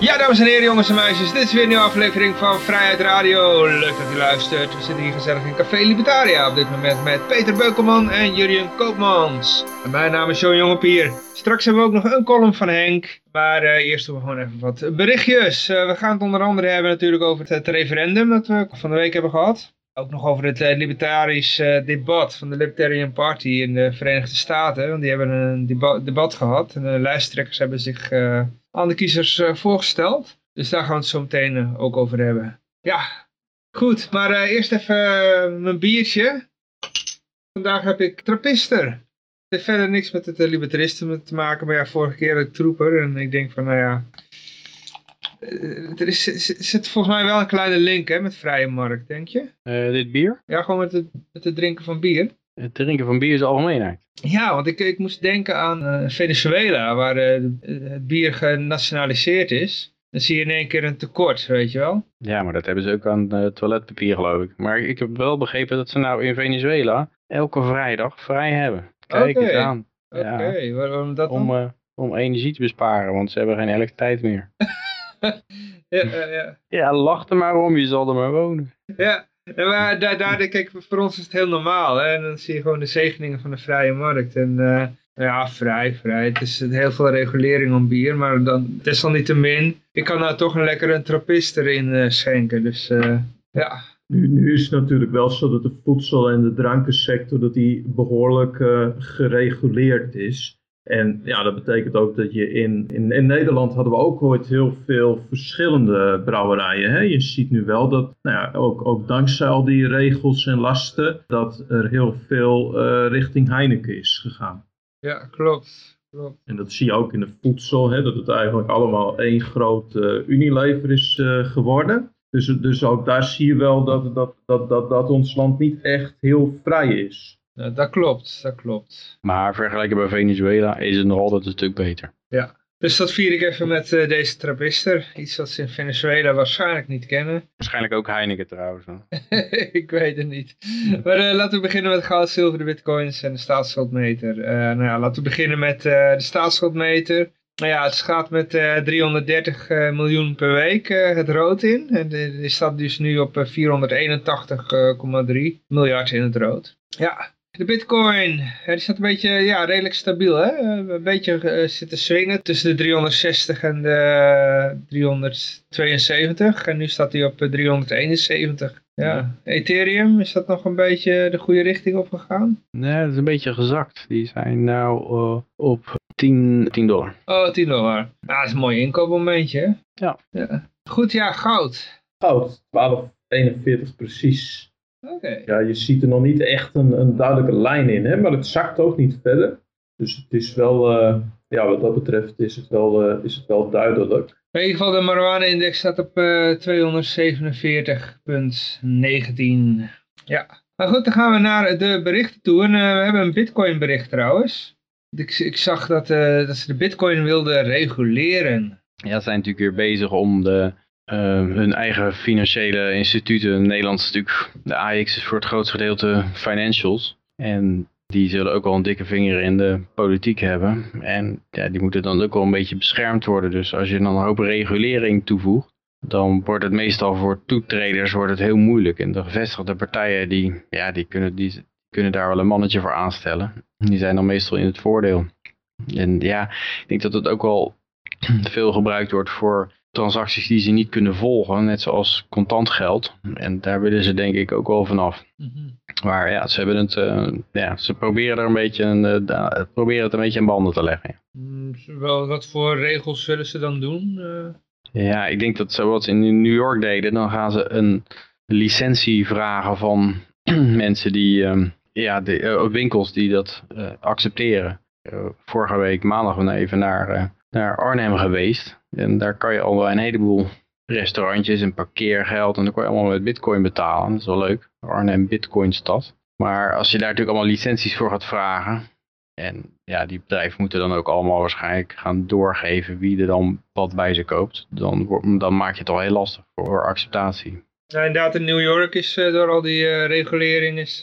Ja, dames en heren, jongens en meisjes, dit is weer een nieuwe aflevering van Vrijheid Radio. Leuk dat u luistert. We zitten hier gezellig in Café Libertaria op dit moment met Peter Beukelman en Jurjen Koopmans. En mijn naam is Johan Jongepier. Straks hebben we ook nog een column van Henk. Maar uh, eerst doen we gewoon even wat berichtjes. Uh, we gaan het onder andere hebben natuurlijk over het, referendum dat we van de week hebben gehad. Ook nog over het uh, libertarisch debat van de Libertarian Party in de Verenigde Staten. Want die hebben een debat gehad. En de lijsttrekkers hebben zich aan de kiezers uh, voorgesteld. Dus daar gaan we het zo meteen uh, ook over hebben. Ja, goed. Maar uh, eerst even mijn biertje. Vandaag heb ik trappister. Het heeft verder niks met het libertaristen te maken. Maar ja, vorige keer de trooper. En ik denk van, nou ja... Er is, zit volgens mij wel een kleine link hè, met vrije markt, denk je? dit bier? Ja, gewoon met het, met het drinken van bier. Het drinken van bier is algemeenheid. Ja, want ik, ik moest denken aan uh, Venezuela, waar uh, het bier genationaliseerd is. Dan zie je in één keer een tekort, weet je wel. Ja, maar dat hebben ze ook aan uh, toiletpapier, geloof ik. Maar ik heb wel begrepen dat ze nou in Venezuela elke vrijdag vrij hebben. Kijk okay. eens aan. Oké, okay. waarom dat om, om energie te besparen, want ze hebben geen elektriciteit meer. ja, ja, ja. ja, lach er maar om, je zal er maar wonen. Ja, maar daar, daar, kijk, voor ons is het heel normaal. Hè? En dan zie je gewoon de zegeningen van de vrije markt. En uh, ja, vrij, vrij. Het is heel veel regulering om bier. Maar dan, desalniettemin, ik kan nou toch een lekker een trappist erin uh, schenken. Dus uh, ja. Nu, nu, is het natuurlijk wel zo dat de voedsel- en de drankensector dat die behoorlijk gereguleerd is. En ja, dat betekent ook dat je in, in, in Nederland hadden we ook ooit heel veel verschillende brouwerijen. Hè? Je ziet nu wel dat, nou ja, ook, ook dankzij al die regels en lasten, dat er heel veel uh, richting Heineken is gegaan. Ja, klopt. klopt. En dat zie je ook in de voedsel, hè? dat het eigenlijk allemaal één groot uh, Unilever is uh, geworden. Dus, dus ook daar zie je wel dat, dat, dat, dat, dat ons land niet echt heel vrij is. Ja, dat klopt, dat klopt. Maar vergeleken bij Venezuela is het nog altijd een stuk beter. Ja, dus dat vier ik even met uh, deze trappister. Iets wat ze in Venezuela waarschijnlijk niet kennen. Waarschijnlijk ook Heineken trouwens. ik weet het niet. Maar uh, laten we beginnen met goud, zilver, de bitcoins en de staatsschuldmeter. Uh, nou ja, laten we beginnen met de staatsschuldmeter. Nou ja, het gaat met 330 miljoen per week het rood in. En die staat dus nu op 481,3 miljard in het rood. Ja, de bitcoin, die staat een beetje, ja, redelijk stabiel, hè? Een beetje uh, zit te swingen tussen de 360 en de 372. En nu staat hij op 371. Ja. Ethereum, is dat nog een beetje de goede richting op gegaan? Nee, dat is een beetje gezakt. Die zijn nou uh, op 10, 10 dollar. Oh, 10 dollar. Nou, dat is een mooi inkoopmomentje, hè? Ja. ja. Goed, ja, goud. Goud, 12,41 precies. Okay. Ja, je ziet er nog niet echt een, een duidelijke lijn in, hè? maar het zakt ook niet verder. Dus het is wel, uh, ja, wat dat betreft is het wel, uh, is het wel duidelijk. In ieder geval de marijuana-index staat op uh, 247,19. Ja, maar goed, dan gaan we naar de berichten toe. En we hebben een bitcoin bericht trouwens. Ik, ik zag dat, dat ze de bitcoin wilden reguleren. Ja, ze zijn natuurlijk weer bezig om de hun eigen financiële instituten. In Nederland is natuurlijk, de AX is voor het grootste gedeelte financials. En die zullen ook wel een dikke vinger in de politiek hebben. En ja, die moeten dan ook wel een beetje beschermd worden. Dus als je dan een hoop regulering toevoegt, dan wordt het meestal voor toetreders wordt het heel moeilijk. En de gevestigde partijen die, ja, die, kunnen, die kunnen daar wel een mannetje voor aanstellen. Die zijn dan meestal in het voordeel. En ja, ik denk dat het ook wel veel gebruikt wordt voor transacties die ze niet kunnen volgen, net zoals contant geld. En daar willen ze denk ik ook wel vanaf. Mm -hmm. Maar ja, ze hebben het, uh, ja, ze proberen er een beetje, een, uh, proberen het een beetje aan banden te leggen. Mm, wel, wat voor regels zullen ze dan doen? Uh... Ja, ik denk dat ze wat ze in New York deden, dan gaan ze een licentie vragen van mensen die, um, ja, de, winkels die dat accepteren. vorige week maandag ben ik even naar, naar Arnhem geweest. En daar kan je al wel een heleboel restaurantjes en parkeergeld. En dan kan je allemaal met bitcoin betalen. Dat is wel leuk. Arnhem bitcoin stad. Maar als je daar natuurlijk allemaal licenties voor gaat vragen. En ja, die bedrijven moeten dan ook allemaal waarschijnlijk gaan doorgeven wie er dan wat bij ze koopt. Dan, dan maak je het al heel lastig voor acceptatie. Ja, inderdaad, in New York is door al die uh, regulering is,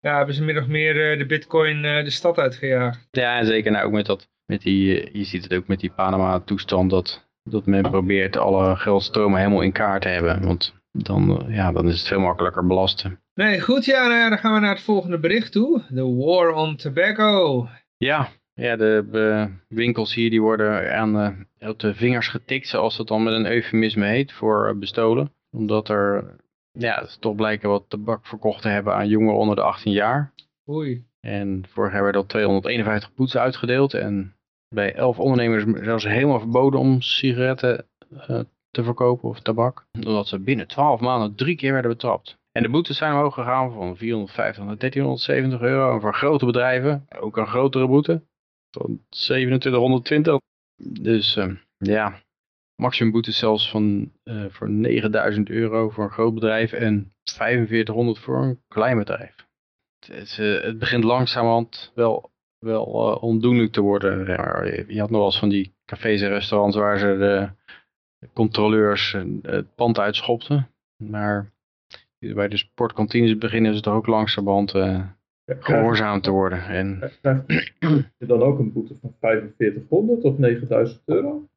ja, hebben ze min of meer de bitcoin de stad uitgejaagd. Ja, en zeker nou ook met dat, met die, je ziet het ook met die Panama toestand dat, dat men probeert alle geldstromen helemaal in kaart te hebben. Want dan, ja, dan is het veel makkelijker belasten. Nee, goed ja, nou ja, dan gaan we naar het volgende bericht toe. The War on Tobacco. Ja, ja de winkels hier die worden aan uh, op de vingers getikt, zoals het dan met een eufemisme heet, voor uh, bestolen. Omdat er ja, toch blijken wat tabak verkocht te hebben aan jongeren onder de 18 jaar. Oei. En vorig jaar werden al 251 boetes uitgedeeld. En bij 11 ondernemers zelfs helemaal verboden om sigaretten uh, te verkopen of tabak. Omdat ze binnen 12 maanden drie keer werden betrapt. En de boetes zijn omhoog gegaan van 450 naar 1370 euro. En voor grote bedrijven ook een grotere boete. Van 2720. Dus uh, ja, maximumboete zelfs van uh, voor 9000 euro voor een groot bedrijf. En 4500 voor een klein bedrijf. Het, uh, het begint langzamerhand wel, wel uh, ondoenlijk te worden. Je had nog wel eens van die cafés en restaurants waar ze de controleurs het pand uitschopten. Maar bij de sportkantines beginnen ze toch ook langzamerhand uh, gehoorzaam te worden. En... Je dan ook een boete van 4500 of 9000 euro?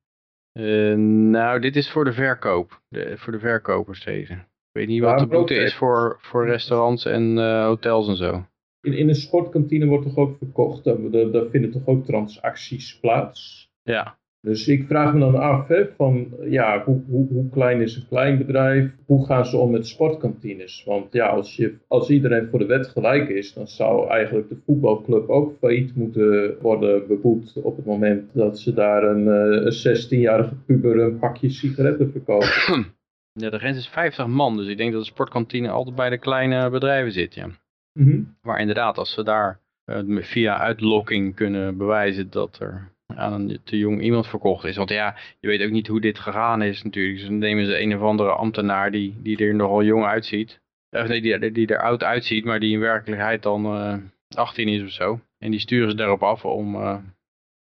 Uh, nou, dit is voor de verkoop. De, voor de verkopers deze. Ik weet niet wat de boete is voor, voor restaurants en uh, hotels en zo. In, in een sportkantine wordt toch ook verkocht? Daar, daar vinden toch ook transacties plaats? Ja. Dus ik vraag me dan af, hè, van ja, hoe, hoe, hoe, klein is een klein bedrijf? Hoe gaan ze om met sportkantines? Want ja, als, je, als iedereen voor de wet gelijk is, dan zou eigenlijk de voetbalclub ook failliet moeten worden beboet op het moment dat ze daar een, een 16-jarige puber een pakje sigaretten verkopen. Ja, de grens is 50 man, dus ik denk dat de sportkantine altijd bij de kleine bedrijven zit, ja. Mm -hmm. Maar inderdaad, als ze daar uh, via uitlokking kunnen bewijzen dat er aan een te jong iemand verkocht is. Want ja, je weet ook niet hoe dit gegaan is natuurlijk. Dus dan nemen ze een of andere ambtenaar die, die er nogal jong uitziet. Of nee, die, die er oud uitziet, maar die in werkelijkheid dan uh, 18 is of zo. En die sturen ze daarop af om, uh,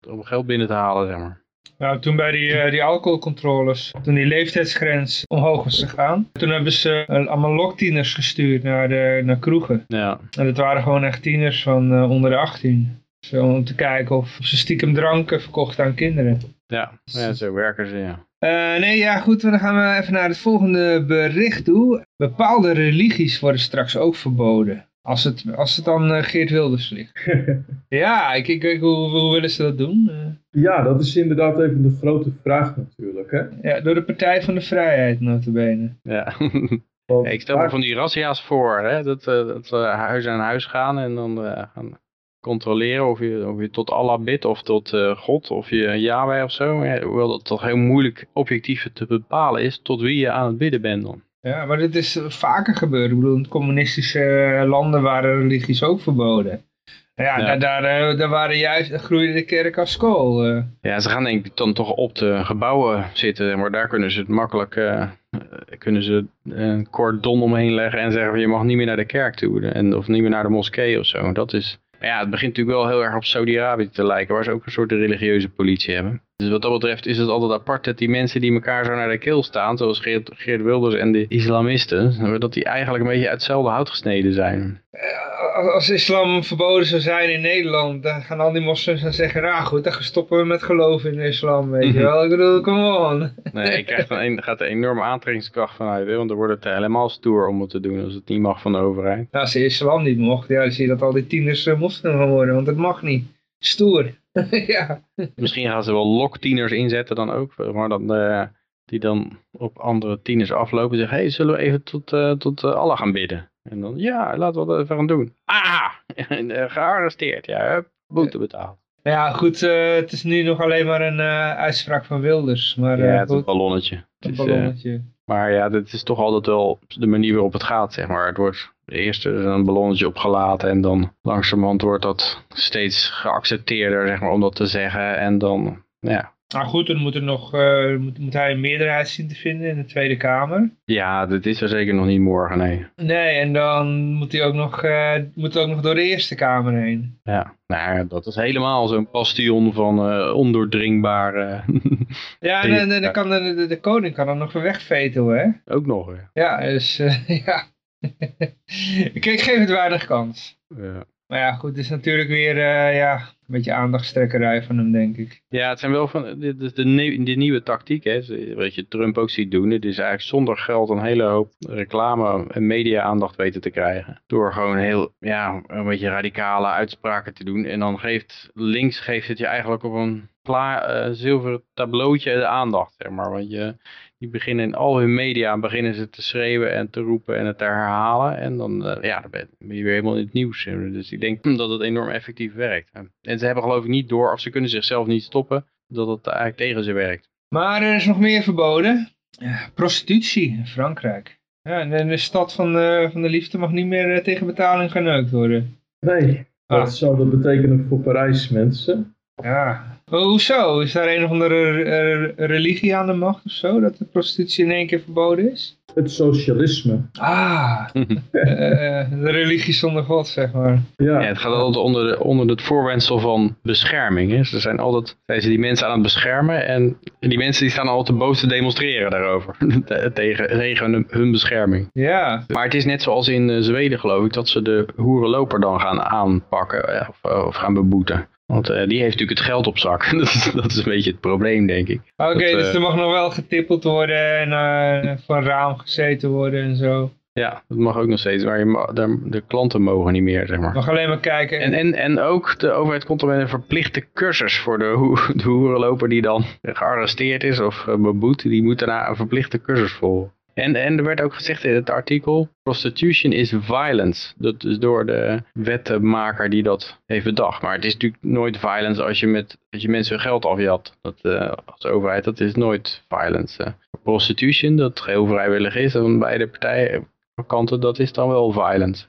om geld binnen te halen, zeg maar. Nou, toen bij die, uh, die alcoholcontroles, toen die leeftijdsgrens omhoog was gegaan, toen hebben ze uh, allemaal loktieners gestuurd naar, de, naar kroegen. Ja. En dat waren gewoon echt tieners van uh, onder de 18. Zo, om te kijken of ze stiekem dranken verkochten aan kinderen. Ja, ja zo werken ze, ja. Uh, nee, ja goed, dan gaan we even naar het volgende bericht toe. Bepaalde religies worden straks ook verboden. Als het, als het dan uh, Geert Wilders ligt. ja, ik, ik, ik, hoe, hoe willen ze dat doen? Uh, ja, dat is inderdaad even de grote vraag natuurlijk. Hè? Ja, door de Partij van de Vrijheid notabene. Ja. ja ik stel me van die razzia's voor, hè? dat, uh, dat huis aan huis gaan en dan gaan controleren of je, of je tot Allah bidt of tot uh, God of je Yahweh of zo. Ja, hoewel dat toch heel moeilijk objectief te bepalen is tot wie je aan het bidden bent dan. Ja, maar dit is vaker gebeurd. Ik bedoel, in communistische landen waren religies ook verboden. Ja, ja. Daar, daar, daar waren juist, daar groeide de kerk als school. Ja, ze gaan denk ik dan toch op de gebouwen zitten, maar daar kunnen ze het makkelijk, uh, kunnen ze een cordon omheen leggen en zeggen je mag niet meer naar de kerk toe, en, of niet meer naar de moskee of zo. Dat is, maar ja, het begint natuurlijk wel heel erg op Saudi-Arabië te lijken, waar ze ook een soort religieuze politie hebben. Dus wat dat betreft is het altijd apart dat die mensen die elkaar zo naar de keel staan, zoals Geert, Geert Wilders en de islamisten, dat die eigenlijk een beetje uit hetzelfde hout gesneden zijn. Als islam verboden zou zijn in Nederland, dan gaan al die moslims dan zeggen, nou goed, dan stoppen we met geloven in de islam, weet je wel. Ik bedoel, come on. Nee, je krijgt dan een, gaat er enorme aantrekkingskracht vanuit, hè? want dan wordt het helemaal stoer om het te doen als het niet mag van de overheid. Nou, als de islam niet mocht, ja, dan zie je dat al die tieners uh, moslim gaan worden, want het mag niet. Stoer. ja. Misschien gaan ze wel loktieners inzetten dan ook, maar dan, uh, die dan op andere tieners aflopen en zeggen, hey, zullen we even tot, uh, tot uh, Allah gaan bidden? En dan, ja, laten we dat even gaan doen. Ah, gearresteerd, ja, hup, boete betaald. Ja, goed, het is nu nog alleen maar een uitspraak van Wilders. Maar, ja, het is een ballonnetje. Een ballonnetje. Maar ja, dit is toch altijd wel de manier waarop het gaat, zeg maar. Het wordt Eerst een ballonnetje opgelaten en dan langzamerhand wordt dat steeds geaccepteerder zeg maar, om dat te zeggen. En dan, ja, Nou goed, dan moet, er nog, uh, moet, moet hij een meerderheid zien te vinden in de Tweede Kamer. Ja, dat is er zeker nog niet morgen, nee. Nee, en dan moet hij ook nog, uh, moet ook nog door de Eerste Kamer heen. Ja, nou, dat is helemaal zo'n bastion van uh, ondoordringbare... ja, en, en, dan kan de, de, de, koning kan dan nog een wegveten, hè? Ook nog, hè? Ja, dus ja. ik geef het weinig kans. Ja. Maar ja, goed, het is natuurlijk weer ja, een beetje aandachtstrekkerij van hem, denk ik. Ja, het zijn wel van de, de, de, de nieuwe tactiek, hè, wat je Trump ook ziet doen. Het is eigenlijk zonder geld een hele hoop reclame en media-aandacht weten te krijgen. Door gewoon heel, ja, een beetje radicale uitspraken te doen. En dan geeft links geeft het je eigenlijk op een pla, uh, zilveren tableautje de aandacht, zeg maar. Want je, die beginnen in al hun media beginnen ze te schreeuwen en te roepen en het te herhalen. En dan, uh, ja, dan ben je weer helemaal in het nieuws. Dus ik denk dat het enorm effectief werkt. En ze hebben geloof ik niet door, of ze kunnen zichzelf niet stoppen, dat het eigenlijk tegen ze werkt. Maar er is nog meer verboden. Prostitutie in Frankrijk. Ja, en de stad van de, van de liefde mag niet meer uh, tegen betaling geneukt worden. Nee, ah. wat zou dat betekenen voor Parijs mensen? Ja, hoezo? Is daar een of andere religie aan de macht of zo? Dat de prostitutie in één keer verboden is? Het socialisme. Ah, uh, de religie zonder God, zeg maar. Ja, ja het gaat altijd onder, de, onder het voorwendsel van bescherming. Hè. Dus er zijn altijd zijn ze die mensen aan het beschermen en die mensen die staan altijd boos te demonstreren daarover. tegen, tegen hun bescherming. Ja. Maar het is net zoals in Zweden geloof ik, dat ze de hoerenloper dan gaan aanpakken of, of gaan beboeten. Want uh, die heeft natuurlijk het geld op zak. dat, is, dat is een beetje het probleem, denk ik. Oké, okay, dus uh, er mag nog wel getippeld worden en voor een raam gezeten worden en zo. Ja, dat mag ook nog steeds. Maar je de, de klanten mogen niet meer, zeg maar. Mag alleen maar kijken. En, en, en ook de overheid komt er met een verplichte cursus voor de, ho de hoerenloper die dan gearresteerd is of beboet. Die moet daarna een verplichte cursus volgen. En, en er werd ook gezegd in het artikel, prostitution is violence. Dat is door de wettenmaker die dat heeft bedacht. Maar het is natuurlijk nooit violence als je, met, als je mensen hun geld afjat. Dat, uh, als overheid, dat is nooit violence. Prostitution, dat heel vrijwillig is, van beide partijen, kanten, dat is dan wel violence.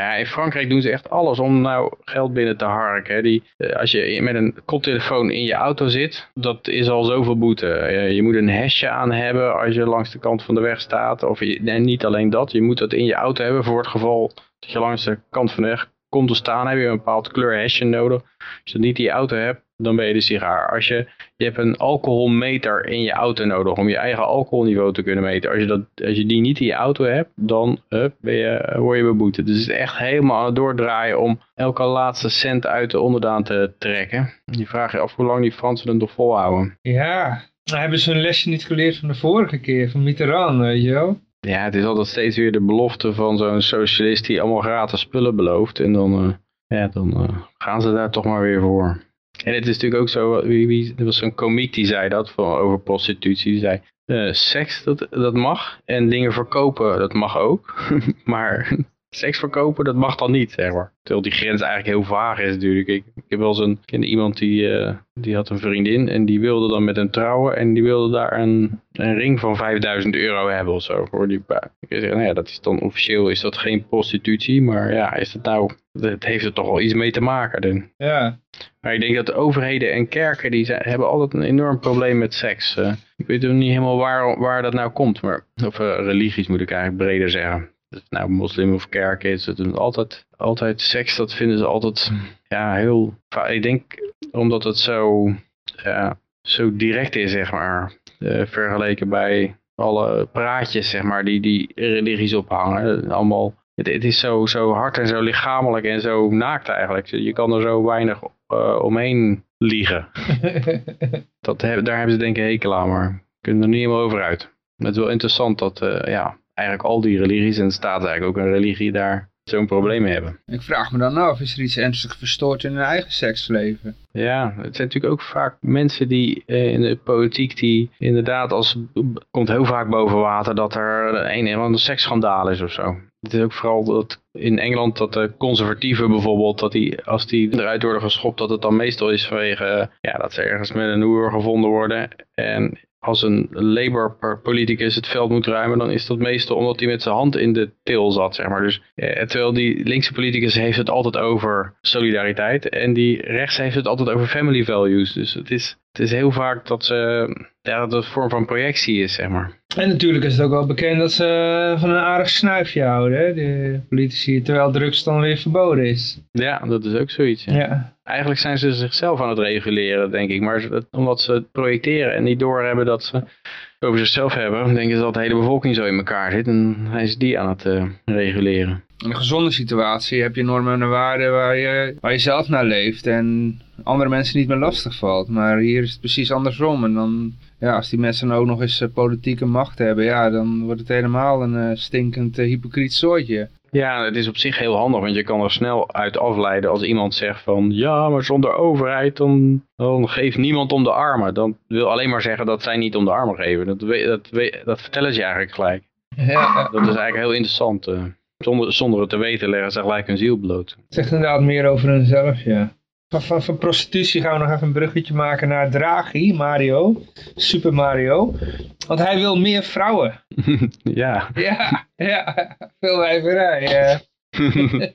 Ja, in Frankrijk doen ze echt alles om nou geld binnen te harken. Die, als je met een koptelefoon in je auto zit, dat is al zoveel boete. Je moet een hesje aan hebben als je langs de kant van de weg staat. Of je, en niet alleen dat, je moet dat in je auto hebben voor het geval dat je langs de kant van de weg komt te staan. Heb je een bepaald kleur hesje nodig. Als je dat niet je auto hebt, dan ben je de sigaar. Als je, je hebt een alcoholmeter in je auto nodig om je eigen alcoholniveau te kunnen meten. Als je, dat, als je die niet in je auto hebt, dan hup, ben je, word je beboeten. Dus het is echt helemaal aan het doordraaien om elke laatste cent uit de onderdaan te trekken. Je vraagt je af hoe lang die Fransen het nog volhouden. Ja, hebben ze een lesje niet geleerd van de vorige keer, van Mitterrand, weet je wel. Ja, het is altijd steeds weer de belofte van zo'n socialist die allemaal gratis spullen belooft. En dan, uh, ja, dan uh, gaan ze daar toch maar weer voor. En het is natuurlijk ook zo, wie, er was zo'n komiek die zei dat over prostitutie. Die zei, uh, seks dat, dat mag en dingen verkopen dat mag ook. maar seks verkopen dat mag dan niet, zeg maar. Terwijl die grens eigenlijk heel vaag is natuurlijk. Ik, ik heb wel eens een, ken iemand die, uh, die had een vriendin en die wilde dan met hem trouwen. En die wilde daar een, een ring van 5000 euro hebben of zo. Voor die Ik zeg, nou ja, dat is dan officieel is dat geen prostitutie. Maar ja, is dat nou, dat heeft er toch wel iets mee te maken. Dan. Ja. Maar ik denk dat de overheden en kerken, die zijn, hebben altijd een enorm probleem met seks. Uh, ik weet ook niet helemaal waar, waar dat nou komt. Maar, of uh, religies moet ik eigenlijk breder zeggen het nou moslim of kerk is, het is altijd, altijd seks, dat vinden ze altijd ja, heel... Ik denk omdat het zo, ja, zo direct is, zeg maar, uh, vergeleken bij alle praatjes, zeg maar, die die religies ophangen. Allemaal, het, het, is zo, zo hard en zo lichamelijk en zo naakt eigenlijk. Je kan er zo weinig uh, omheen liegen. dat, daar hebben ze denk ik hekel aan, maar kunnen er niet helemaal over uit. Het is wel interessant dat, uh, ja, eigenlijk al die religies, en staat eigenlijk ook een religie daar, zo'n probleem mee hebben. Ik vraag me dan af, is er iets ernstig verstoord in hun eigen seksleven? Ja, het zijn natuurlijk ook vaak mensen die eh, in de politiek die inderdaad als komt heel vaak boven water dat er een of ander seksschandaal is of zo. Het is ook vooral dat in Engeland dat de conservatieven bijvoorbeeld, dat die, als die eruit worden geschopt, dat het dan meestal is vanwege ja, dat ze ergens met een hoer gevonden worden. En als een Labour-politicus het veld moet ruimen, dan is dat meestal omdat hij met zijn hand in de til zat, zeg maar. Dus, eh, terwijl die linkse politicus heeft het altijd over solidariteit en die rechts heeft het altijd over family values. Dus het is, het is heel vaak dat, ze, ja, dat het een vorm van projectie is, zeg maar. En natuurlijk is het ook wel bekend dat ze van een aardig snuifje houden, hè? de politici, terwijl drugs dan weer verboden is. Ja, dat is ook zoiets. Ja. Ja, Eigenlijk zijn ze zichzelf aan het reguleren, denk ik. Maar omdat ze het projecteren en niet doorhebben dat ze over zichzelf hebben, denken ze dat de hele bevolking zo in elkaar zit. En zijn ze die aan het eh, reguleren. In een gezonde situatie heb je normen en waarden waar je, waar je zelf naar leeft en andere mensen niet meer lastig valt. Maar hier is het precies andersom. En dan, ja, als die mensen dan ook nog eens eh, politieke macht hebben, ja, dan wordt het helemaal een eh, stinkend eh, hypocriet soortje. Ja, het is op zich heel handig, want je kan er snel uit afleiden als iemand zegt van ja, maar zonder overheid dan, dan geeft niemand om de armen. Dan wil alleen maar zeggen dat zij niet om de armen geven. Dat, dat, dat vertellen ze je eigenlijk gelijk. Ja, Dat is eigenlijk heel interessant. Eh. Zonder, zonder het te weten leggen ze gelijk hun ziel bloot. het zegt inderdaad meer over hunzelf, ja. Van, van, van prostitutie gaan we nog even een bruggetje maken naar Draghi, Mario, Super Mario. Want hij wil meer vrouwen. ja. Ja, ja, veel wijverij. eh.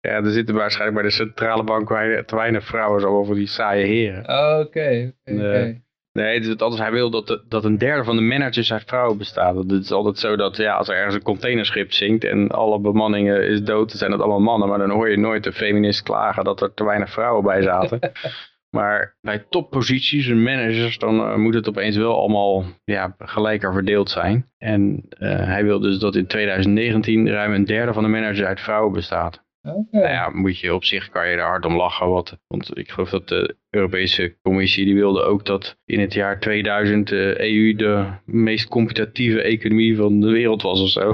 ja, er zitten waarschijnlijk bij de centrale bank te weinig vrouwen, zo over die saaie heren. Oké, oké. Nee. Nee, het is anders. Hij wil dat, de- dat een derde van de managers uit vrouwen bestaat. Het is altijd zo dat ja, als er ergens een containerschip zinkt en alle bemanningen is dood, dan zijn dat allemaal mannen. Maar dan hoor je nooit een feminist klagen dat er te weinig vrouwen bij zaten. maar bij topposities en managers, dan eh, moet het opeens wel allemaal ja, gelijker verdeeld zijn. En eh, hij wil dus dat in 2019 ruim een derde van de managers uit vrouwen bestaat. Nou ja, moet je op zich kan je daar hard om lachen. Wat, want ik geloof dat de Europese Commissie die wilde ook dat in het jaar 2000 de EU de meest competitieve economie van de wereld was of zo.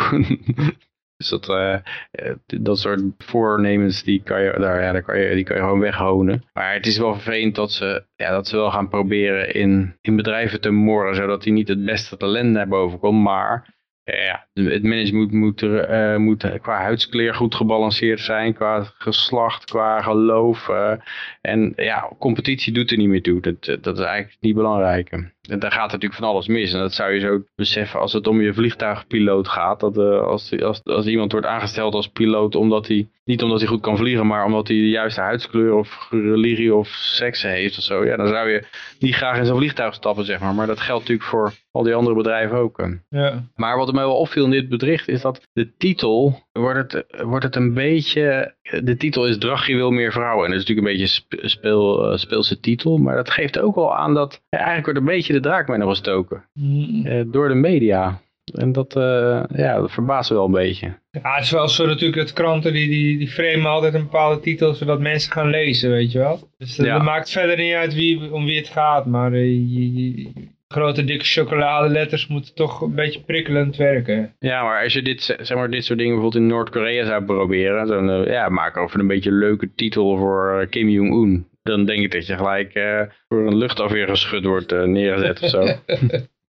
dus dat, eh, eh, dat soort voornemens die kan je, daar, ja, daar kan je, die kan je gewoon weghonen. Maar het is wel vervelend dat ze, ja, dat ze wel gaan proberen in, in bedrijven te moren, zodat die niet het beste talent naar boven komt. Maar ja, de- het management moet, er, eh, moet qua huidskleur goed gebalanceerd zijn, qua geslacht, qua geloof. eh, en ja, competitie doet er niet meer toe. Dat, eh, dat is eigenlijk niet belangrijk. En daar gaat natuurlijk van alles mis. En dat zou je zo beseffen als het om je vliegtuigpiloot gaat. Dat eh, als, als, als iemand wordt aangesteld als piloot omdat hij, niet omdat hij goed kan vliegen, maar omdat hij de juiste huidskleur of religie of seks heeft of zo. Ja, dan zou je niet graag in zo'n vliegtuig stappen, zeg maar. Maar dat geldt natuurlijk voor al die andere bedrijven ook. eh. Ja. Maar wat mij wel opviel in dit bericht is dat de titel, wordt het, wordt het een beetje, de titel is Draghi wil meer vrouwen. En dat is natuurlijk een beetje speel, eh, speelse titel, maar dat geeft ook wel aan dat eigenlijk wordt een beetje de draak mee nog gestoken Mm. eh, door de media. En dat, eh, ja, dat verbaast wel een beetje. Ja, het is wel zo natuurlijk dat kranten die, die, die framen altijd een bepaalde titel zodat mensen gaan lezen, weet je wel. Dus dat, Ja. maakt verder niet uit wie, om wie het gaat, maar je- je- grote dikke chocoladeletters moeten toch een beetje prikkelend werken. Ja, maar als je dit, zeg maar, dit soort dingen bijvoorbeeld in Noord-Korea zou proberen, dan eh, ja, maak over een beetje een leuke titel voor eh, Kim Jong-un. Dan denk ik dat je gelijk eh, voor een luchtafweer geschud wordt neergezet of zo.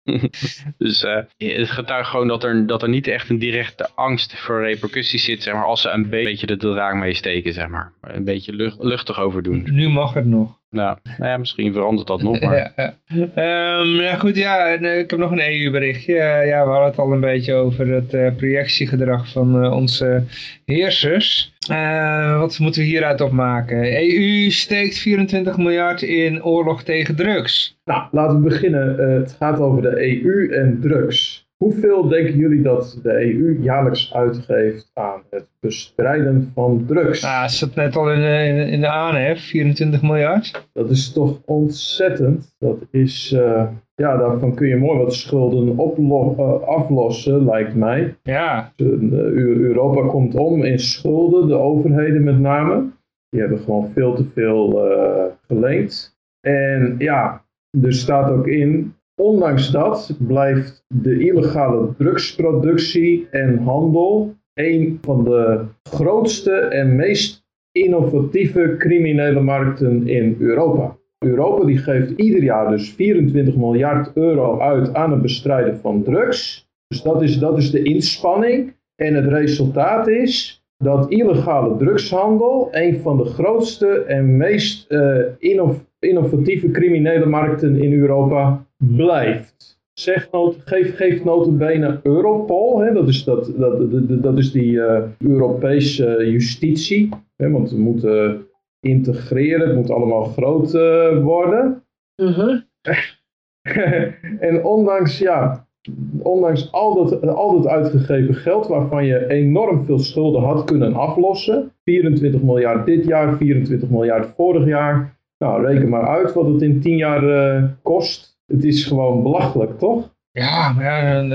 dus het getuigt gewoon dat er, dat er niet echt een directe angst voor repercussies zit, zeg maar, als ze een beetje de draak mee steken, zeg maar. Een beetje lucht, luchtig over doen. Nu mag het nog. Nou, nou ja, misschien verandert dat nog, maar... Ja, ja. Ehm, ja, goed, ja, en, eh, ik heb nog een EU-berichtje. ja, we hadden het al een beetje over het eh, projectiegedrag van eh, onze heersers. Eh, wat moeten we hieruit opmaken? EU steekt 24 miljard in oorlog tegen drugs. Nou, laten we beginnen. Eh, het gaat over de EU en drugs. Hoeveel denken jullie dat de EU jaarlijks uitgeeft aan het bestrijden van drugs? Nou, het zat net al in, de- in, de- aanhef, 24 miljard. Dat is toch ontzettend. Dat is, eh, ja, daarvan kun je mooi wat schulden eh, aflossen, lijkt mij. Ja, Eh, Eu- Europa komt om in schulden, de overheden met name. Die hebben gewoon veel te veel geleend. En ja, er staat ook in, ondanks dat blijft de illegale drugsproductie en handel een van de grootste en meest innovatieve criminele markten in Europa. Europa die geeft ieder jaar dus 24 miljard euro uit aan het bestrijden van drugs. Dus dat is, dat is de inspanning. En het resultaat is dat illegale drugshandel een van de grootste en meest eh, inno- innovatieve criminele markten in Europa blijft. Zeg geef, geeft notabene Europol, hè, dat, is dat, dat, dat, dat is die eh, Europese justitie. Hè, want we moeten integreren, het moet allemaal groot eh, worden. en ondanks, ja, ondanks al dat, al dat uitgegeven geld waarvan je enorm veel schulden had kunnen aflossen, 24 miljard dit jaar, 24 miljard vorig jaar, nou reken maar uit wat het in 10 jaar uh, kost. Het is gewoon belachelijk, toch? Ja, maar ja, dan,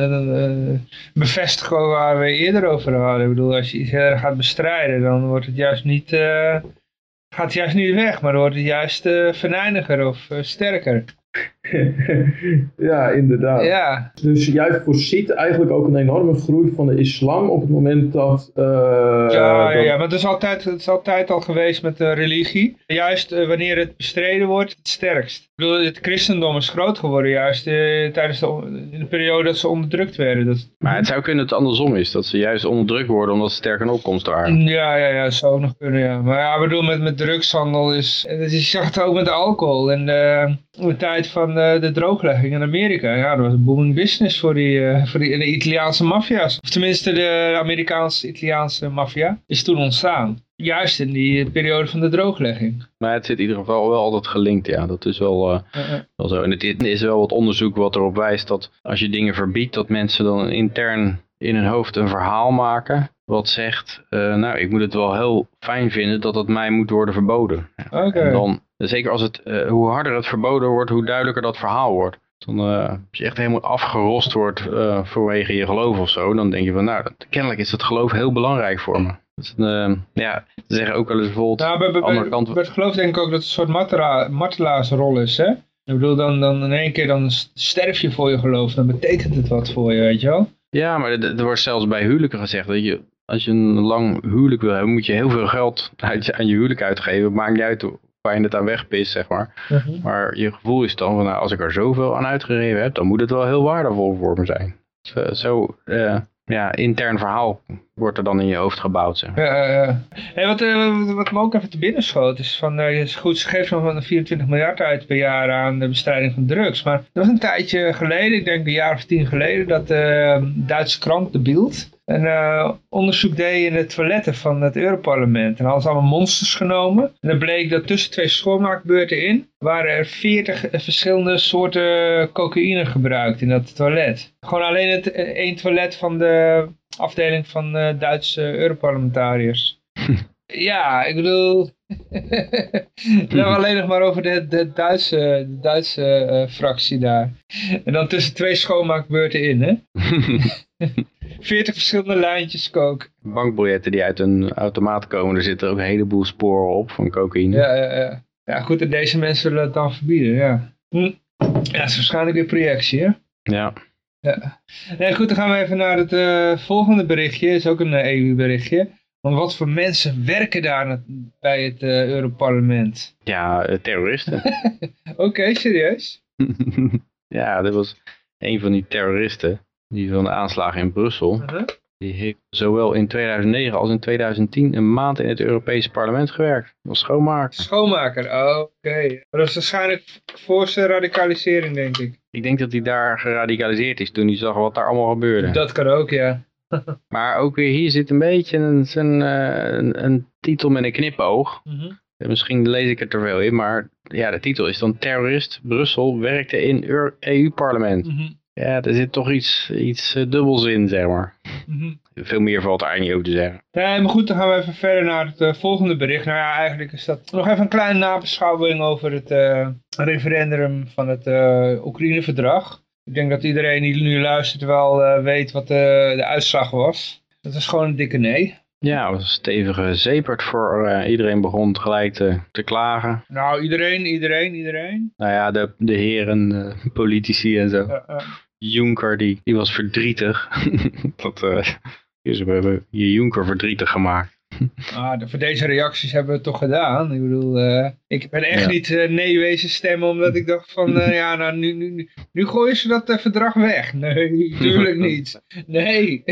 gewoon waar we eerder over hadden. Ik bedoel, als je iets verder gaat bestrijden, dan wordt het juist niet, uh, gaat het juist niet weg, maar dan wordt het juist uh, of uh, sterker. ja, inderdaad. Ja. Dus jij voorziet eigenlijk ook een enorme groei van de islam op het moment dat... Uh, ja, dat... ja, maar het is, altijd, het is altijd al geweest met de religie. Juist uh, wanneer het bestreden wordt, het sterkst. Ik bedoel, het christendom is groot geworden juist uh, tijdens de, in de periode dat ze onderdrukt werden. Dat... Maar het zou kunnen dat het andersom is, dat ze juist onderdrukt worden omdat ze sterk in opkomst waren. Ja, ja, ja, dat zou nog kunnen, ja. Maar ja, ik bedoel, met, met drugshandel is... Je zag het ook met alcohol en de tijd van de drooglegging in Amerika. Ja, dat was een booming business voor die, uh, voor die de Italiaanse maffia's. Of tenminste de Amerikaans-Italiaanse maffia is toen ontstaan. Juist in die periode van de drooglegging. Maar het zit in ieder geval wel altijd gelinkt, ja. Dat is wel, uh, uh -uh. wel zo. En het is wel wat onderzoek wat erop wijst dat als je dingen verbiedt, dat mensen dan intern in hun hoofd een verhaal maken wat zegt, nou, ik moet het wel heel fijn vinden dat het mij moet worden verboden. Oké. Okay. En dan, zeker als het, uh, hoe harder het verboden wordt, hoe duidelijker dat verhaal wordt. Dan, uh, als je echt helemaal afgerost wordt vanwege je geloof of zo, dan denk je van, nou, dat, kennelijk is het geloof heel belangrijk voor me. Dus, ja, ze zeggen ook wel eens bijvoorbeeld, nou, bij, bij, andere kant... bij het geloof denk ik ook dat het een soort martela martelaarsrol is, hè? Ik bedoel, dan, dan in één keer dan sterf je voor je geloof, dan betekent het wat voor je, weet je wel? Ja, maar er wordt zelfs bij huwelijken gezegd dat je, als je een lang huwelijk wil hebben, moet je heel veel geld aan je huwelijk uitgeven. Maakt niet uit waar je het aan wegpist, zeg maar. -huh. Maar je gevoel is dan van, nou, als ik er zoveel aan uitgegeven heb, dan moet het wel heel waardevol voor me zijn. Zo, zo uh, ja, intern verhaal wordt er dan in je hoofd gebouwd. Zeg. Ja, ja. Hey, wat, uh, wat me ook even te binnen schoot is van, uh, goed, ze geeft van 24 miljard uit per jaar aan de bestrijding van drugs. Maar er was een tijdje geleden, ik denk een jaar of tien geleden, dat de Duitse krant, De Bild, een uh, onderzoek deed in de toiletten van het Europarlement. En hadden ze allemaal monsters genomen. En dan bleek dat tussen twee schoonmaakbeurten in waren er 40 verschillende soorten cocaïne gebruikt in dat toilet. Gewoon alleen het één toilet van de afdeling van uh, Duitse Europarlementariërs. ja, ik bedoel... We hebben alleen nog maar over de, de Duitse, de Duitse uh, fractie daar. En dan tussen twee schoonmaakbeurten in, hè? 40 verschillende lijntjes kook. Bankbiljetten die uit een automaat komen, er zitten ook een heleboel sporen op van cocaïne. Ja, ja, ja. ja goed, en deze mensen willen het dan verbieden, ja. Hm. Ja, het is waarschijnlijk weer projectie, hè? Ja. Ja. Nee, goed, dan gaan we even naar het uh, volgende berichtje. is ook een uh, EU-berichtje. Want wat voor mensen werken daar bij het uh, Europarlement? Ja, terroristen. Oké, okay, serieus? ja, dat was een van die terroristen. Die van de aanslagen in Brussel. -huh. Die heeft zowel in 2009 als in 2010 een maand in het Europese parlement gewerkt. Als schoonmaker. Schoonmaker, oké. Okay. Dat is waarschijnlijk voor zijn radicalisering, denk ik. Ik denk dat hij daar geradicaliseerd is toen hij zag wat daar allemaal gebeurde. Dat kan ook, ja. maar ook weer hier zit een beetje een, een, een, een titel met een knipoog. Uh -huh. Misschien lees ik er te veel in, maar ja, de titel is dan Terrorist Brussel werkte in EU-parlement. Uh -huh. Ja, er zit toch iets, iets uh, dubbels in, zeg maar. -huh. Veel meer valt er eigenlijk niet over te zeggen. Nee, maar goed, dan gaan we even verder naar het uh, volgende bericht. Nou ja, eigenlijk is dat nog even een kleine nabeschouwing over het uh, referendum van het Oekraïne-verdrag. Ik denk dat iedereen die nu luistert wel weet wat de uitslag was. Dat was gewoon een dikke nee. Ja, het was een stevige zepert voor uh, iedereen begon gelijk te, te klagen. Nou, iedereen, iedereen, iedereen. Nou ja, de, de heren, uh, politici en zo. Uh, Juncker, die, die was verdrietig. dat, dus we hebben je Juncker verdrietig gemaakt. Ah, de, voor deze reacties hebben we het toch gedaan. Ik bedoel, ik ben echt ja. niet nee wezen stemmen omdat ik dacht van, ja, nou, nu, nu, nu, gooien ze dat verdrag weg. Nee, tuurlijk niet. Nee.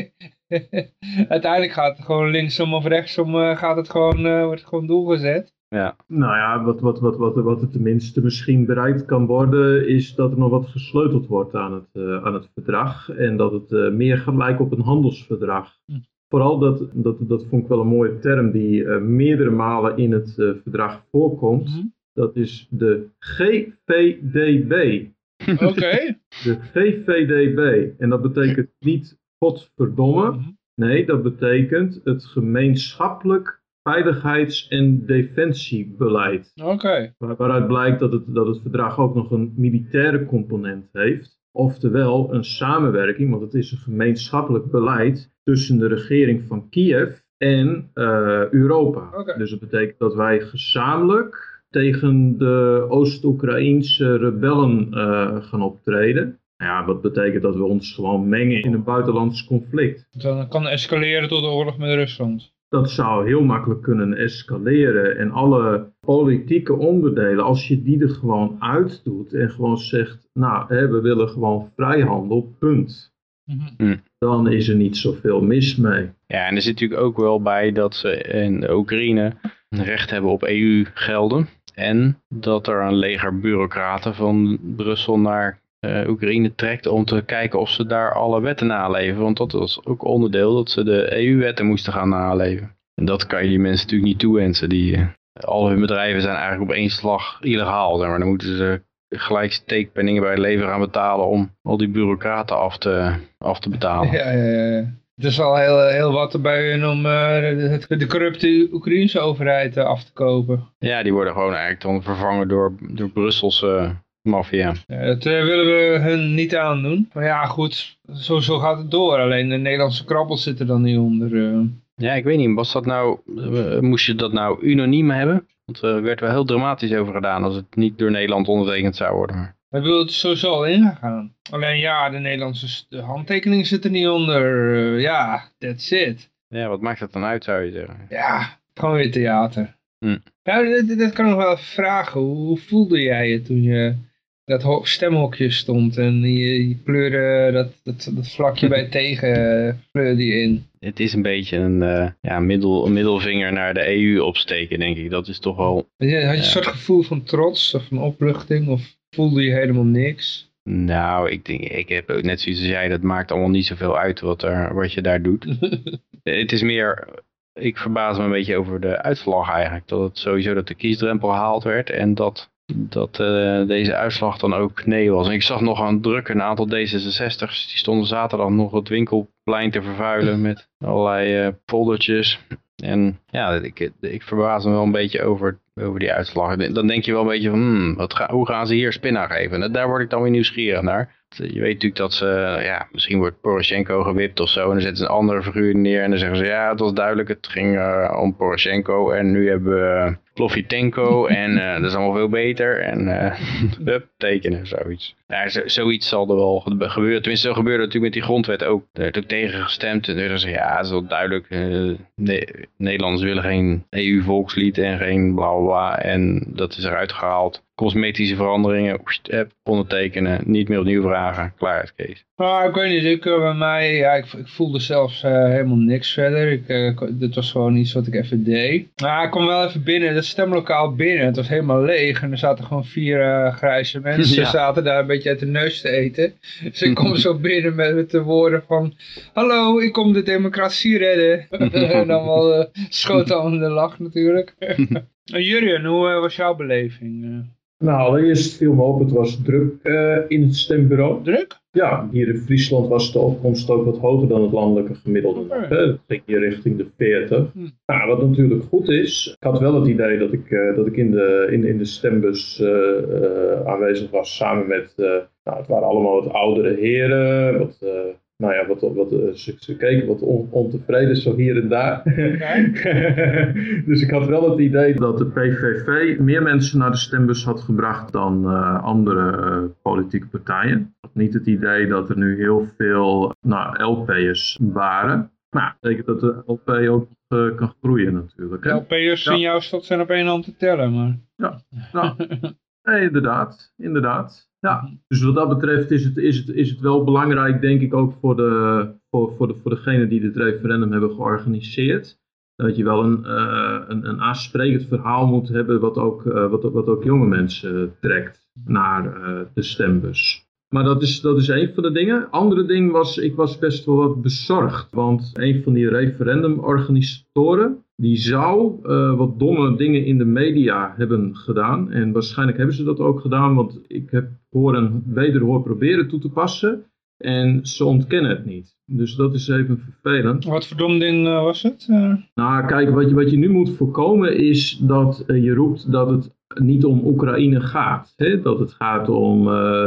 Uiteindelijk gaat het gewoon linksom of rechtsom uh, gaat het gewoon, uh, wordt het gewoon doelgezet. Ja. Nou ja, wat, wat, wat, wat, wat er tenminste misschien bereikt kan worden, is dat er nog wat gesleuteld wordt aan het, uh, aan het verdrag. En dat het meer gaat lijken op een handelsverdrag. Hm. Vooral dat, dat, dat vond ik wel een mooie term die meerdere malen in het verdrag voorkomt. Hm. Dat is de GVDB. Oké. De GVDB. En dat betekent niet godverdomme. Mhm. Nee, dat betekent het gemeenschappelijk veiligheids- en defensiebeleid. Oké. Waar- Waaruit blijkt dat het, dat het verdrag ook nog een militaire component heeft. Oftewel een samenwerking, want het is een gemeenschappelijk beleid tussen de regering van Kiev en eh, Europa. Dus dat betekent dat wij gezamenlijk tegen de Oost-Oekraïnse rebellen eh, gaan optreden. Nou Ja, wat betekent dat we ons gewoon mengen in een buitenlands conflict. Dan kan escaleren tot de oorlog met Rusland. Dat zou heel makkelijk kunnen escaleren. En alle politieke onderdelen, als je die er gewoon uitdoet en gewoon zegt, nou, hè, we willen gewoon vrijhandel, punt. Mhm. Dan is er niet zoveel mis mee. Ja, en er zit natuurlijk ook wel bij dat ze in Oekraïne recht hebben op EU-gelden. En dat er een leger bureaucraten van Brussel naar eh, Oekraïne trekt om te kijken of ze daar alle wetten naleven. Want dat was ook onderdeel dat ze de EU-wetten moesten gaan naleven. En dat kan je die mensen natuurlijk niet toewensen. Die, eh, al hun bedrijven zijn eigenlijk op één slag illegaal. Zeg maar. Dan moeten ze gelijk steekpenningen bij het lever gaan betalen om al die bureaucraten af te, af te betalen. Ja, ja, ja. Het is al heel, heel wat erbij hun om eh, de, corrupte Oekraïnse overheid af te kopen. Ja, die worden gewoon eigenlijk dan vervangen door, door Brusselse maffia. Ja, dat eh, willen we hun niet aandoen. Maar ja, goed, zo, zo gaat het door. Alleen de Nederlandse krabbels zitten dan niet onder. eh. Ja, ik weet niet, was dat nou, eh, moest je dat nou unaniem hebben? Want er werd wel heel dramatisch over gedaan als het niet door Nederland ondertekend zou worden. We willen het sowieso al ingegaan. Alleen ja, de Nederlandse de handtekening zit er niet onder. Ja, that's it. Ja, wat maakt dat dan uit zou je zeggen? Ja, gewoon weer theater. Hm. Nou, dat, dat kan ik nog wel even vragen. Hoe voelde jij je toen je dat ho- stemhokje stond en je, pleurde dat, dat, dat vlakje bij tegen eh, pleurde je in? Het is een beetje een, eh, ja, middel, middelvinger naar de EU opsteken, denk ik. Dat is toch wel, Had je, had je een soort gevoel van trots of van opluchting of voelde je helemaal niks? nou, ik denk, ik heb ook net zoiets als jij, dat maakt allemaal niet zoveel uit wat, er, wat je daar doet. het is meer, ik verbaas me een beetje over de uitslag eigenlijk. Dat het sowieso dat de kiesdrempel gehaald werd en dat, dat eh, deze uitslag dan ook nee was. En ik zag nog aan het drukken een aantal D66's, die stonden zaterdag nog het winkelplein te vervuilen met allerlei eh, foldertjes. En ja, ik, ik verbaas me wel een beetje over, over die uitslag. Dan denk je wel een beetje van, hmm, wat ga, hoe gaan ze hier spin aan geven? En daar word ik dan weer nieuwsgierig naar. Je weet natuurlijk dat ze, ja, misschien wordt Poroshenko gewipt of zo. En dan zetten ze een andere figuur neer. En dan zeggen ze, ja, het was duidelijk, het ging eh, om Poroshenko. En nu hebben we Plovitenko. en eh, dat is allemaal veel beter. En uh, hup, tekenen, zoiets. Ja, zoiets zal er wel gebe- gebeuren. Tenminste, zo gebeurde het natuurlijk met die grondwet ook. Er werd ook tegen gestemd. En toen zeiden ze, ja, het is wel duidelijk. eh, Ne- Nederlanders willen geen EU-volkslied en geen bla bla bla. En dat is eruit gehaald. Cosmetische veranderingen, hup, ondertekenen, niet meer opnieuw vragen, klaar uit Kees. Nou, ik weet niet, ik, eh, bij mij, ja, ik, ik voelde zelfs eh, helemaal niks verder. Ik, eh, dit was gewoon iets wat ik even deed. Nou, ik kwam wel even binnen, dat stemlokaal binnen. Het was helemaal leeg en er zaten gewoon vier eh, grijze mensen Ja. zaten daar een beetje uit de neus te eten. Dus ik kom zo binnen met, met de woorden van, hallo, ik kom de democratie redden. en dan wel schoot al in de lach natuurlijk. En Jurjen, hoe eh, was jouw beleving? Nou, allereerst viel me op, het was druk eh, in het stembureau. druk? Ja, hier in Friesland was de opkomst ook wat hoger dan het landelijke gemiddelde. Het ging hier richting de 40. Hm. Nou, wat natuurlijk goed is, ik had wel het idee dat ik, eh, dat ik in, de, in, in de stembus eh, aanwezig was samen met, nou, het waren allemaal wat oudere heren, wat, nou ja, wat, wat, eh, ze, ze keken wat on- ontevreden zo hier en daar. dus ik had wel het idee dat de PVV meer mensen naar de stembus had gebracht dan eh, andere eh, politieke partijen. Ik had niet het idee dat er nu heel veel nou, LP'ers waren. Nou, dat betekent dat de LP ook kan groeien natuurlijk. Hè? LP'ers Ja. in jouw stad zijn op één hand te tellen, maar... Nou, nee, inderdaad, inderdaad. Ja, dus wat dat betreft is het, is het, is het wel belangrijk, denk ik, ook voor, de, voor, voor, de, voor degenen die dit referendum hebben georganiseerd. Dat je wel een, eh, een, een aansprekend verhaal moet hebben wat ook, eh, wat, wat ook jonge mensen trekt naar eh, de stembus. Maar dat is, dat is een van de dingen. Andere ding was, ik was best wel wat bezorgd. Want een van die referendumorganisatoren, die zou uh, wat domme dingen in de media hebben gedaan. En waarschijnlijk hebben ze dat ook gedaan, want ik heb horen wederhoor proberen toe te passen. En ze ontkennen het niet. Dus dat is even vervelend. Wat voor dom ding uh, was het? Uh... Nou, kijk, wat je, wat je nu moet voorkomen is dat je roept dat het niet om Oekraïne gaat. Hè? Dat het gaat om,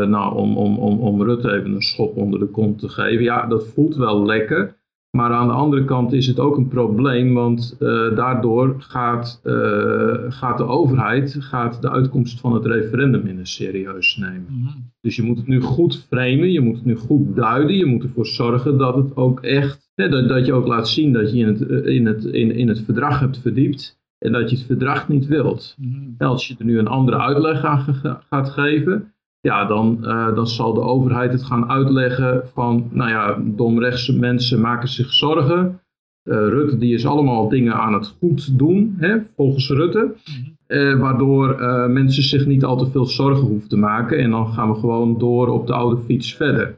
nou, om, om, om, om Rutte even een schop onder de kont te geven. Ja, dat voelt wel lekker. Maar aan de andere kant is het ook een probleem, want uh, daardoor gaat, uh, gaat de overheid gaat de uitkomst van het referendum minder serieus nemen. Mm -hmm. Dus je moet het nu goed framen, je moet het nu goed duiden, je moet ervoor zorgen dat het ook echt, hè, dat, dat je ook laat zien dat je in het, in, het, in, in het verdrag hebt verdiept en dat je het verdrag niet wilt. Mm -hmm. Als je er nu een andere uitleg aan gaat geven, ja, dan, uh, dan zal de overheid het gaan uitleggen van, nou ja, domrechtse mensen maken zich zorgen. Uh, Rutte die is allemaal dingen aan het goed doen, hè, volgens Rutte. Uh, waardoor mensen zich niet al te veel zorgen hoeven te maken. En dan gaan we gewoon door op de oude fiets verder.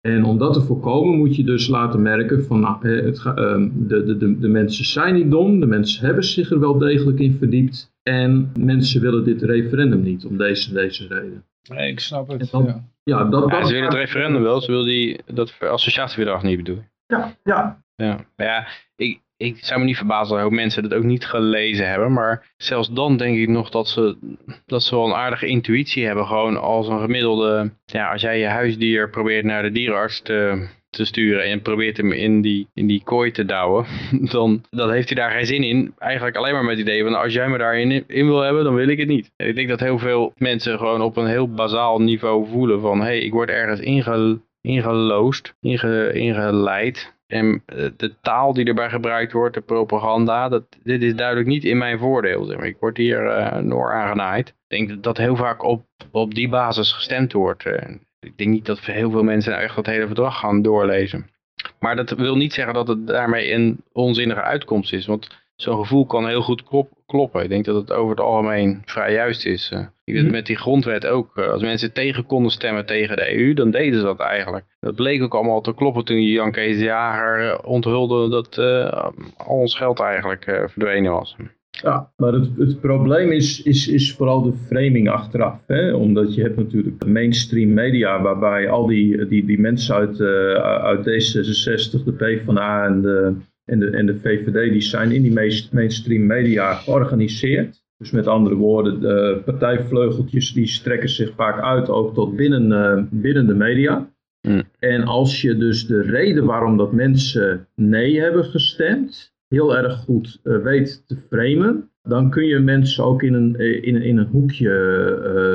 En om dat te voorkomen moet je dus laten merken van nou, het, uh, de, de, de mensen zijn niet dom, de mensen hebben zich er wel degelijk in verdiept. En mensen willen dit referendum niet om deze, deze reden. Nee, ik snap het. Dan, ja. Ja, dat, Ja, dat ze willen het referendum wel, ze wil die, dat associatieverdrag niet bedoelen. Ja, ja. Ja, maar ja, ik, ik zou me niet verbazen dat mensen het ook niet gelezen hebben. Maar zelfs dan denk ik nog dat ze, dat ze wel een aardige intuïtie hebben. Gewoon als een gemiddelde, ja, als jij je huisdier probeert naar de dierenarts te, te sturen en probeert hem in die, in die kooi te douwen, dan, dan heeft hij daar geen zin in. Eigenlijk alleen maar met het idee van als jij me daarin in wil hebben, dan wil ik het niet. En ik denk dat heel veel mensen gewoon op een heel bazaal niveau voelen van hé, hey, ik word ergens inge, ingeloosd, inge, ingeleid. En de taal die erbij gebruikt wordt, de propaganda, dat, dit is duidelijk niet in mijn voordeel. Zeg maar. Ik word hier uh, noor aangenaaid. Ik denk dat, dat heel vaak op, op die basis gestemd wordt. Uh, ik denk niet dat heel veel mensen echt dat hele verdrag gaan doorlezen. Maar dat wil niet zeggen dat het daarmee een onzinnige uitkomst is. Want zo'n gevoel kan heel goed kloppen. Ik denk dat het over het algemeen vrij juist is. Uh, ik weet met die grondwet ook. Uh, als mensen tegen konden stemmen tegen de EU, dan deden ze dat eigenlijk. Dat bleek ook allemaal te kloppen toen Jan Kees Jager uh, onthulde dat al ons geld eigenlijk verdwenen was. Ja, maar het, het probleem is, is, is vooral de framing achteraf. Hè? Omdat je hebt natuurlijk de mainstream media waarbij al die, die, die mensen uit, uit D66, de PvdA en de, en de, en de VVD, die zijn in die mainstream media georganiseerd. Dus met andere woorden, de partijvleugeltjes die strekken zich vaak uit ook tot binnen, uh, binnen de media. Mm. En als je dus de reden waarom dat mensen nee hebben gestemd, heel erg goed uh, weet te framen, dan kun je mensen ook in een, in, in een hoekje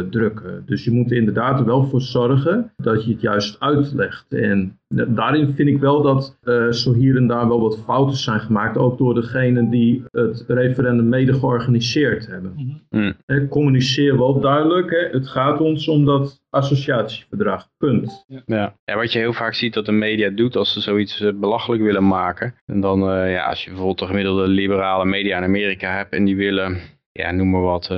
uh, drukken. Dus je moet er inderdaad er wel voor zorgen dat je het juist uitlegt. En daarin vind ik wel dat uh, zo hier en daar wel wat fouten zijn gemaakt, ook door degenen die het referendum mede georganiseerd hebben. Mm. Eh, communiceer wel duidelijk, hè. het gaat ons om dat associatieverdrag, punt. Ja. Ja. ja, wat je heel vaak ziet dat de media doet als ze zoiets uh, belachelijk willen maken. En dan, uh, ja, als je bijvoorbeeld de gemiddelde liberale media in Amerika hebt en die willen, ja, noem maar wat,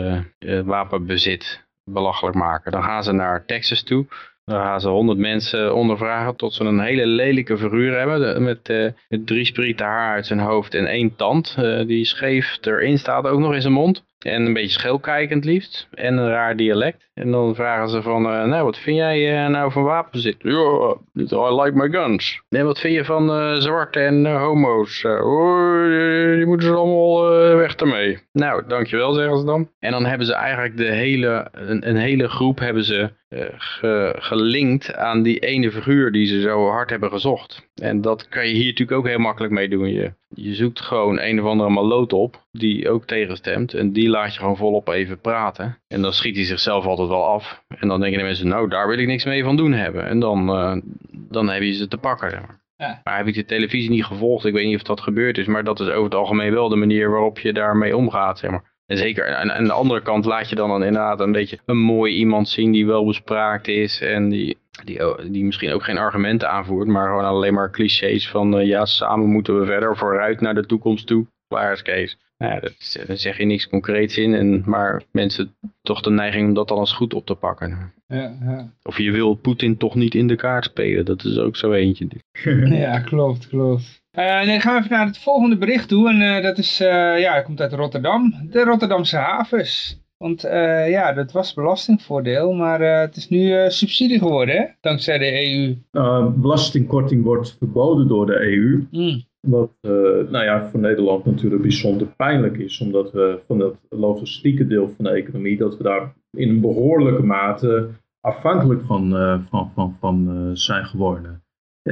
wapenbezit belachelijk maken. Dan gaan ze naar Texas toe. Dan gaan ze honderd mensen ondervragen tot ze een hele lelijke figuur hebben. Met, uh, met drie sprieten haar uit zijn hoofd en één tand. Uh, die scheef erin staat ook nog in zijn mond. En een beetje scheelkijkend liefst. En een raar dialect. En dan vragen ze van, uh, nou wat vind jij nou van wapenzit? Ja, I like my guns. En wat vind je van zwarte en homo's? die, die, moeten ze allemaal weg ermee. Nou, dankjewel zeggen ze dan. En dan hebben ze eigenlijk de hele, een, een hele groep hebben ze ge, gelinkt aan die ene figuur die ze zo hard hebben gezocht. En dat kan je hier natuurlijk ook heel makkelijk mee doen. Je, je zoekt gewoon een of andere maloot op die ook tegenstemt. En die laat je gewoon volop even praten. En dan schiet hij zichzelf altijd wel af. En dan denken de mensen, nou daar wil ik niks mee van doen hebben. En dan, uh, dan heb je ze te pakken. Zeg maar. Ja. maar heb ik de televisie niet gevolgd, ik weet niet of dat gebeurd is. Maar dat is over het algemeen wel de manier waarop je daarmee omgaat. Zeg maar. En zeker aan, aan de andere kant laat je dan, dan inderdaad een beetje een mooi iemand zien die wel bespraakt is. En die, die, die misschien ook geen argumenten aanvoert, maar gewoon alleen maar clichés van uh, ja, samen moeten we verder vooruit naar de toekomst toe. klaar is Kees. Nou ja, dat, daar zeg je niks concreets in, en, maar mensen toch de neiging om dat dan als goed op te pakken. Ja, ja. Of je wil Poetin toch niet in de kaart spelen, dat is ook zo eentje. ja, klopt, klopt. Uh, nee, gaan we even naar het volgende bericht toe. En uh, dat is, uh, ja, het komt uit Rotterdam. De Rotterdamse havens. Want ja, dat was belastingvoordeel, maar het is nu subsidie geworden, hè? dankzij de EU. belastingkorting wordt verboden door de EU. Mm. Wat nou ja, voor Nederland natuurlijk bijzonder pijnlijk is, omdat we van het logistieke deel van de economie, dat we daar in een behoorlijke mate afhankelijk van, van, van, van zijn geworden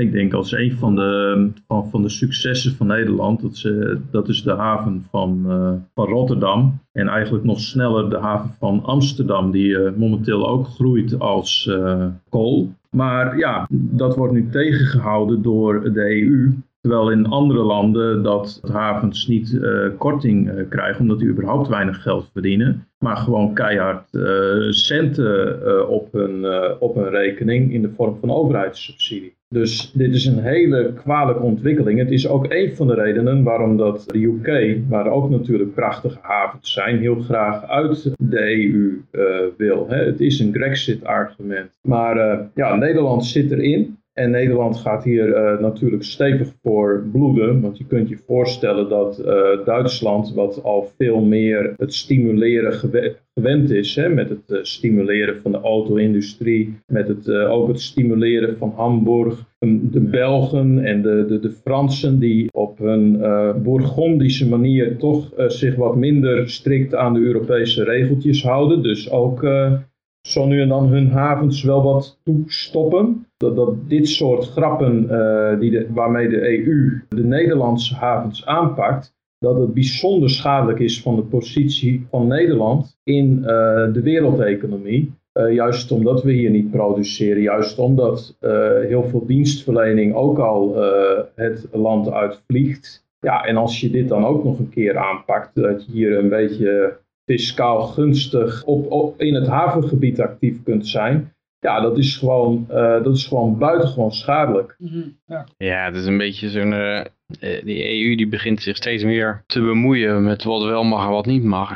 ik denk als een van de, van, van de successen van Nederland, dat, ze, dat is de haven van, van Rotterdam. En eigenlijk nog sneller de haven van Amsterdam, die momenteel ook groeit als kool. Maar ja, dat wordt nu tegengehouden door de EU. Terwijl in andere landen dat havens niet uh, korting uh, krijgen omdat die überhaupt weinig geld verdienen. Maar gewoon keihard uh, centen op, hun, op hun rekening in de vorm van overheidssubsidie. Dus dit is een hele kwalijke ontwikkeling. Het is ook een van de redenen waarom dat de UK, waar ook natuurlijk prachtige havens zijn, heel graag uit de EU wil. Hè. Het is een Grexit-argument. Maar ja, Nederland zit erin. En Nederland gaat hier uh, natuurlijk stevig voor bloeden. Want je kunt je voorstellen dat uh, Duitsland, wat al veel meer het stimuleren gewend is, hè, met het uh, stimuleren van de auto-industrie, met het, ook het stimuleren van Hamburg, de Belgen en de, de, de Fransen, die op hun Bourgondische manier toch zich wat minder strikt aan de Europese regeltjes houden. Dus ook zo nu en dan hun havens wel wat toestoppen. Dat, dat dit soort grappen uh, die de, waarmee de EU de Nederlandse havens aanpakt, dat het bijzonder schadelijk is van de positie van Nederland in uh, de wereldeconomie. Uh, juist omdat we hier niet produceren, juist omdat heel veel dienstverlening ook al het land uitvliegt. Ja, en als je dit dan ook nog een keer aanpakt, dat je hier een beetje fiscaal gunstig op, op, in het havengebied actief kunt zijn. Ja, dat is gewoon, uh, dat is gewoon buitengewoon schadelijk. Mm -hmm. ja. ja, het is een beetje zo'n... Uh, die EU die begint zich steeds meer te bemoeien met wat wel mag en wat niet mag.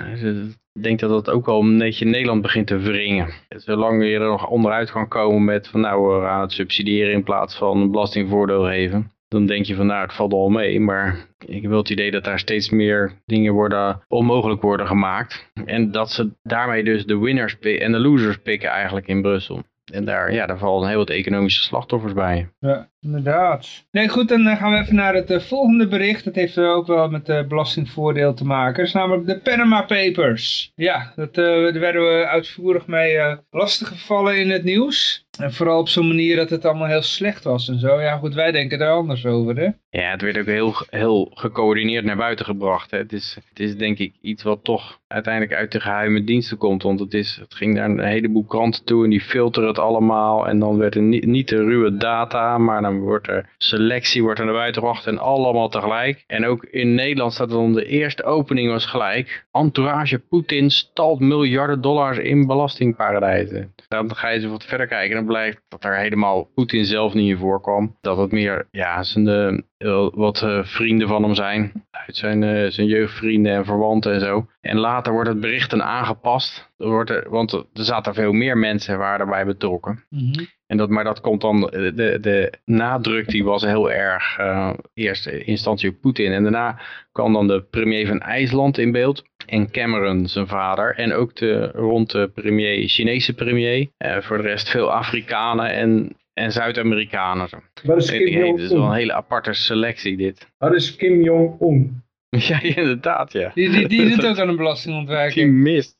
Ik denk dat dat ook al een beetje Nederland begint te wringen. Zolang je er nog onderuit kan komen met van nou we gaan het subsidiëren in plaats van een belastingvoordeel geven dan denk je van nou het valt al mee. Maar ik heb wel het idee dat daar steeds meer dingen worden, onmogelijk worden gemaakt. En dat ze daarmee dus de winners en de losers pikken eigenlijk in Brussel. En daar, ja, daar vallen heel wat economische slachtoffers bij. Ja, inderdaad. Nee, goed, dan gaan we even naar het uh, volgende bericht. Dat heeft uh, ook wel met belastingvoordeel te maken. Dat is namelijk de Panama Papers. Ja, dat, daar werden we uitvoerig mee lastiggevallen in het nieuws. En vooral op zo'n manier dat het allemaal heel slecht was en zo. Ja, goed, wij denken daar anders over, hè? Ja, het werd ook heel, heel gecoördineerd naar buiten gebracht. Hè. Het, is, het is denk ik iets wat toch uiteindelijk uit de geheime diensten komt. Want het, is, het ging naar een heleboel kranten toe en die filteren het allemaal. En dan werd er niet, niet de ruwe data, maar wordt er selectie wordt er naar buiten gebracht en allemaal tegelijk. En ook in Nederland staat dan de eerste opening was gelijk. Entourage Poetin stalt miljarden dollars in belastingparadijzen. Dan ga je eens wat verder kijken en dan blijkt dat er helemaal Poetin zelf niet in voorkwam. Dat het meer ja, zijn de, eh, wat uh, vrienden van hem zijn. Uit zijn, uh, zijn jeugdvrienden en verwanten en zo. En later wordt het bericht dan aangepast. Er wordt er, want er zaten veel meer mensen waren daarbij betrokken. Mm. En dat, maar dat komt dan, de, de nadruk die was heel erg, uh, eerst instantie op Poetin. En daarna kwam dan de premier van IJsland in beeld. En Cameron, zijn vader. En ook de rond de premier, Chinese premier. Uh, voor de rest veel Afrikanen en, en Zuid-Amerikanen. Wat is? Het is wel een hele aparte selectie dit. Wat is Kim Jong-un? Ja, inderdaad, ja. Die, die, die doet ook aan een belastingontwijking. Die mist.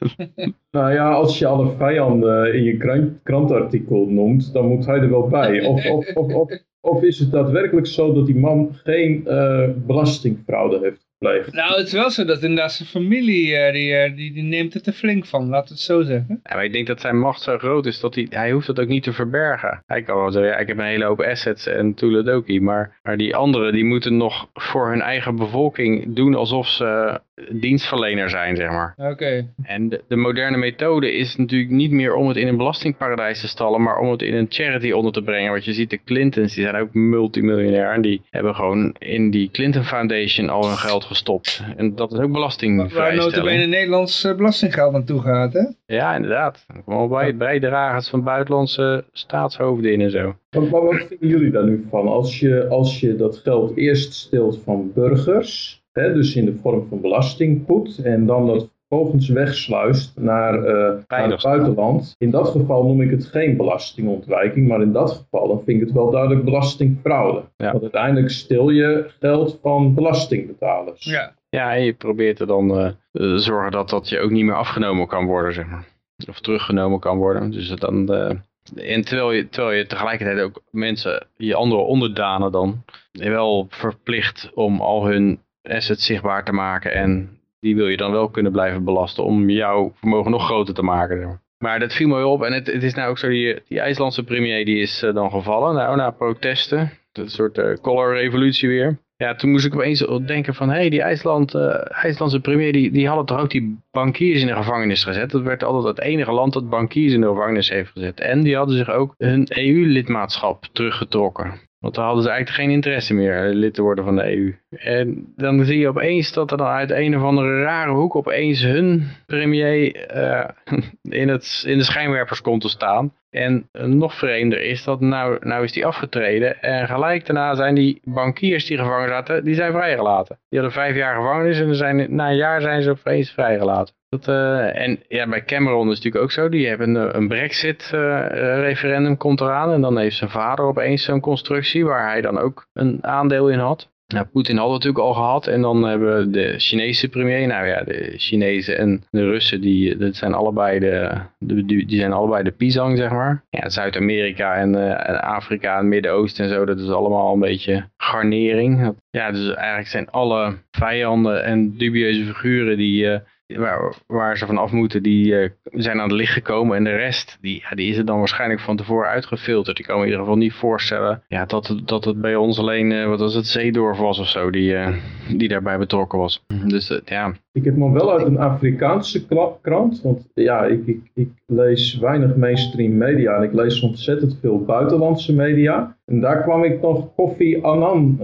nou ja, als je alle vijanden in je krant, krantartikel noemt, dan moet hij er wel bij. Of, of, of, of, of is het daadwerkelijk zo dat die man geen uh, belastingfraude heeft Nou, het is wel zo dat inderdaad zijn familie, uh, die, uh, die, die neemt het er flink van, laten we het zo zeggen. Ja, maar ik denk dat zijn macht zo groot is dat hij, hij hoeft dat ook niet te verbergen. Hij kan wel zeggen, ja, ik heb een hele hoop assets en Toeledoki, maar, maar die anderen die moeten nog voor hun eigen bevolking doen alsof ze dienstverlener zijn, zeg maar. Oké. En de, de, moderne methode is natuurlijk niet meer om het in een belastingparadijs te stallen, maar om het in een charity onder te brengen. Want je ziet de Clintons, die zijn ook multimiljonair en die hebben gewoon in die Clinton Foundation al hun geld gestopt. En dat is ook belastingvrij. Waar notabene Nederlands uh, belastinggeld naartoe gaat, hè? Ja, inderdaad. Gewoon bij bijdragers van buitenlandse staatshoofden in en zo. Maar wat vinden jullie daar nu van? Als je, als je dat geld eerst steelt van burgers Hè, dus in de vorm van belastingpoet. En dan dat vervolgens wegsluist naar, uh, naar het buitenland. In dat geval noem ik het geen belastingontwijking, maar in dat geval dan vind ik het wel duidelijk belastingfraude. Ja. Want uiteindelijk stil je geld van belastingbetalers. Ja. Ja, en je probeert er dan uh, uh, zorgen dat dat je ook niet meer afgenomen kan worden, zeg maar. Of teruggenomen kan worden. Dus dan, en terwijl je, terwijl je tegelijkertijd ook mensen, je andere onderdanen dan, wel verplicht om al hun assets zichtbaar te maken en die wil je dan wel kunnen blijven belasten om jouw vermogen nog groter te maken. Maar dat viel me op en het, het is nou ook zo, die, die IJslandse premier die is uh, dan gevallen, nou na protesten, een soort uh, color revolutie weer. Ja, toen moest ik opeens denken van, hé, hey, die IJsland, uh, IJslandse premier, die, die hadden toch ook die bankiers in de gevangenis gezet. Dat werd altijd het enige land dat bankiers in de gevangenis heeft gezet. En die hadden zich ook hun EU-lidmaatschap teruggetrokken. Want daar hadden ze eigenlijk geen interesse meer lid te worden van de EU. En dan zie je opeens dat er dan uit een of andere rare hoek opeens hun premier uh, in, het, in de schijnwerpers komt te staan. En nog vreemder is dat nou, nou is die afgetreden en gelijk daarna zijn die bankiers die gevangen zaten, die zijn vrijgelaten. Die hadden vijf jaar gevangenis en zijn, na een jaar zijn ze opeens vrijgelaten. Uh, en ja, bij Cameron is het natuurlijk ook zo. Die hebben een, Brexit-referendum uh, komt eraan. En dan heeft zijn vader opeens zo'n constructie waar hij dan ook een aandeel in had. Nou, Poetin had het natuurlijk al gehad. En dan hebben we de Chinese premier. Nou ja, de Chinezen en de Russen, die, dat zijn allebei de, de, die zijn allebei de pisang, zeg maar. Ja, Zuid-Amerika en, uh, en Afrika en Midden-Oosten en zo, dat is allemaal een beetje garnering. Ja, dus eigenlijk zijn alle vijanden en dubieuze figuren die... Waar, waar, ze van af moeten, die uh, zijn aan het licht gekomen. En de rest, die, ja, die is er dan waarschijnlijk van tevoren uitgefilterd. Die kan me in ieder geval niet voorstellen ja, dat, het, dat het bij ons alleen, uh, wat was het, Zeedorf was of zo, die, uh, die daarbij betrokken was. Dus ja. Ik heb nog wel uit een Afrikaanse krant, want ja, ik, ik, ik lees weinig mainstream media en ik lees ontzettend veel buitenlandse media. En daar kwam ik nog Kofi Annan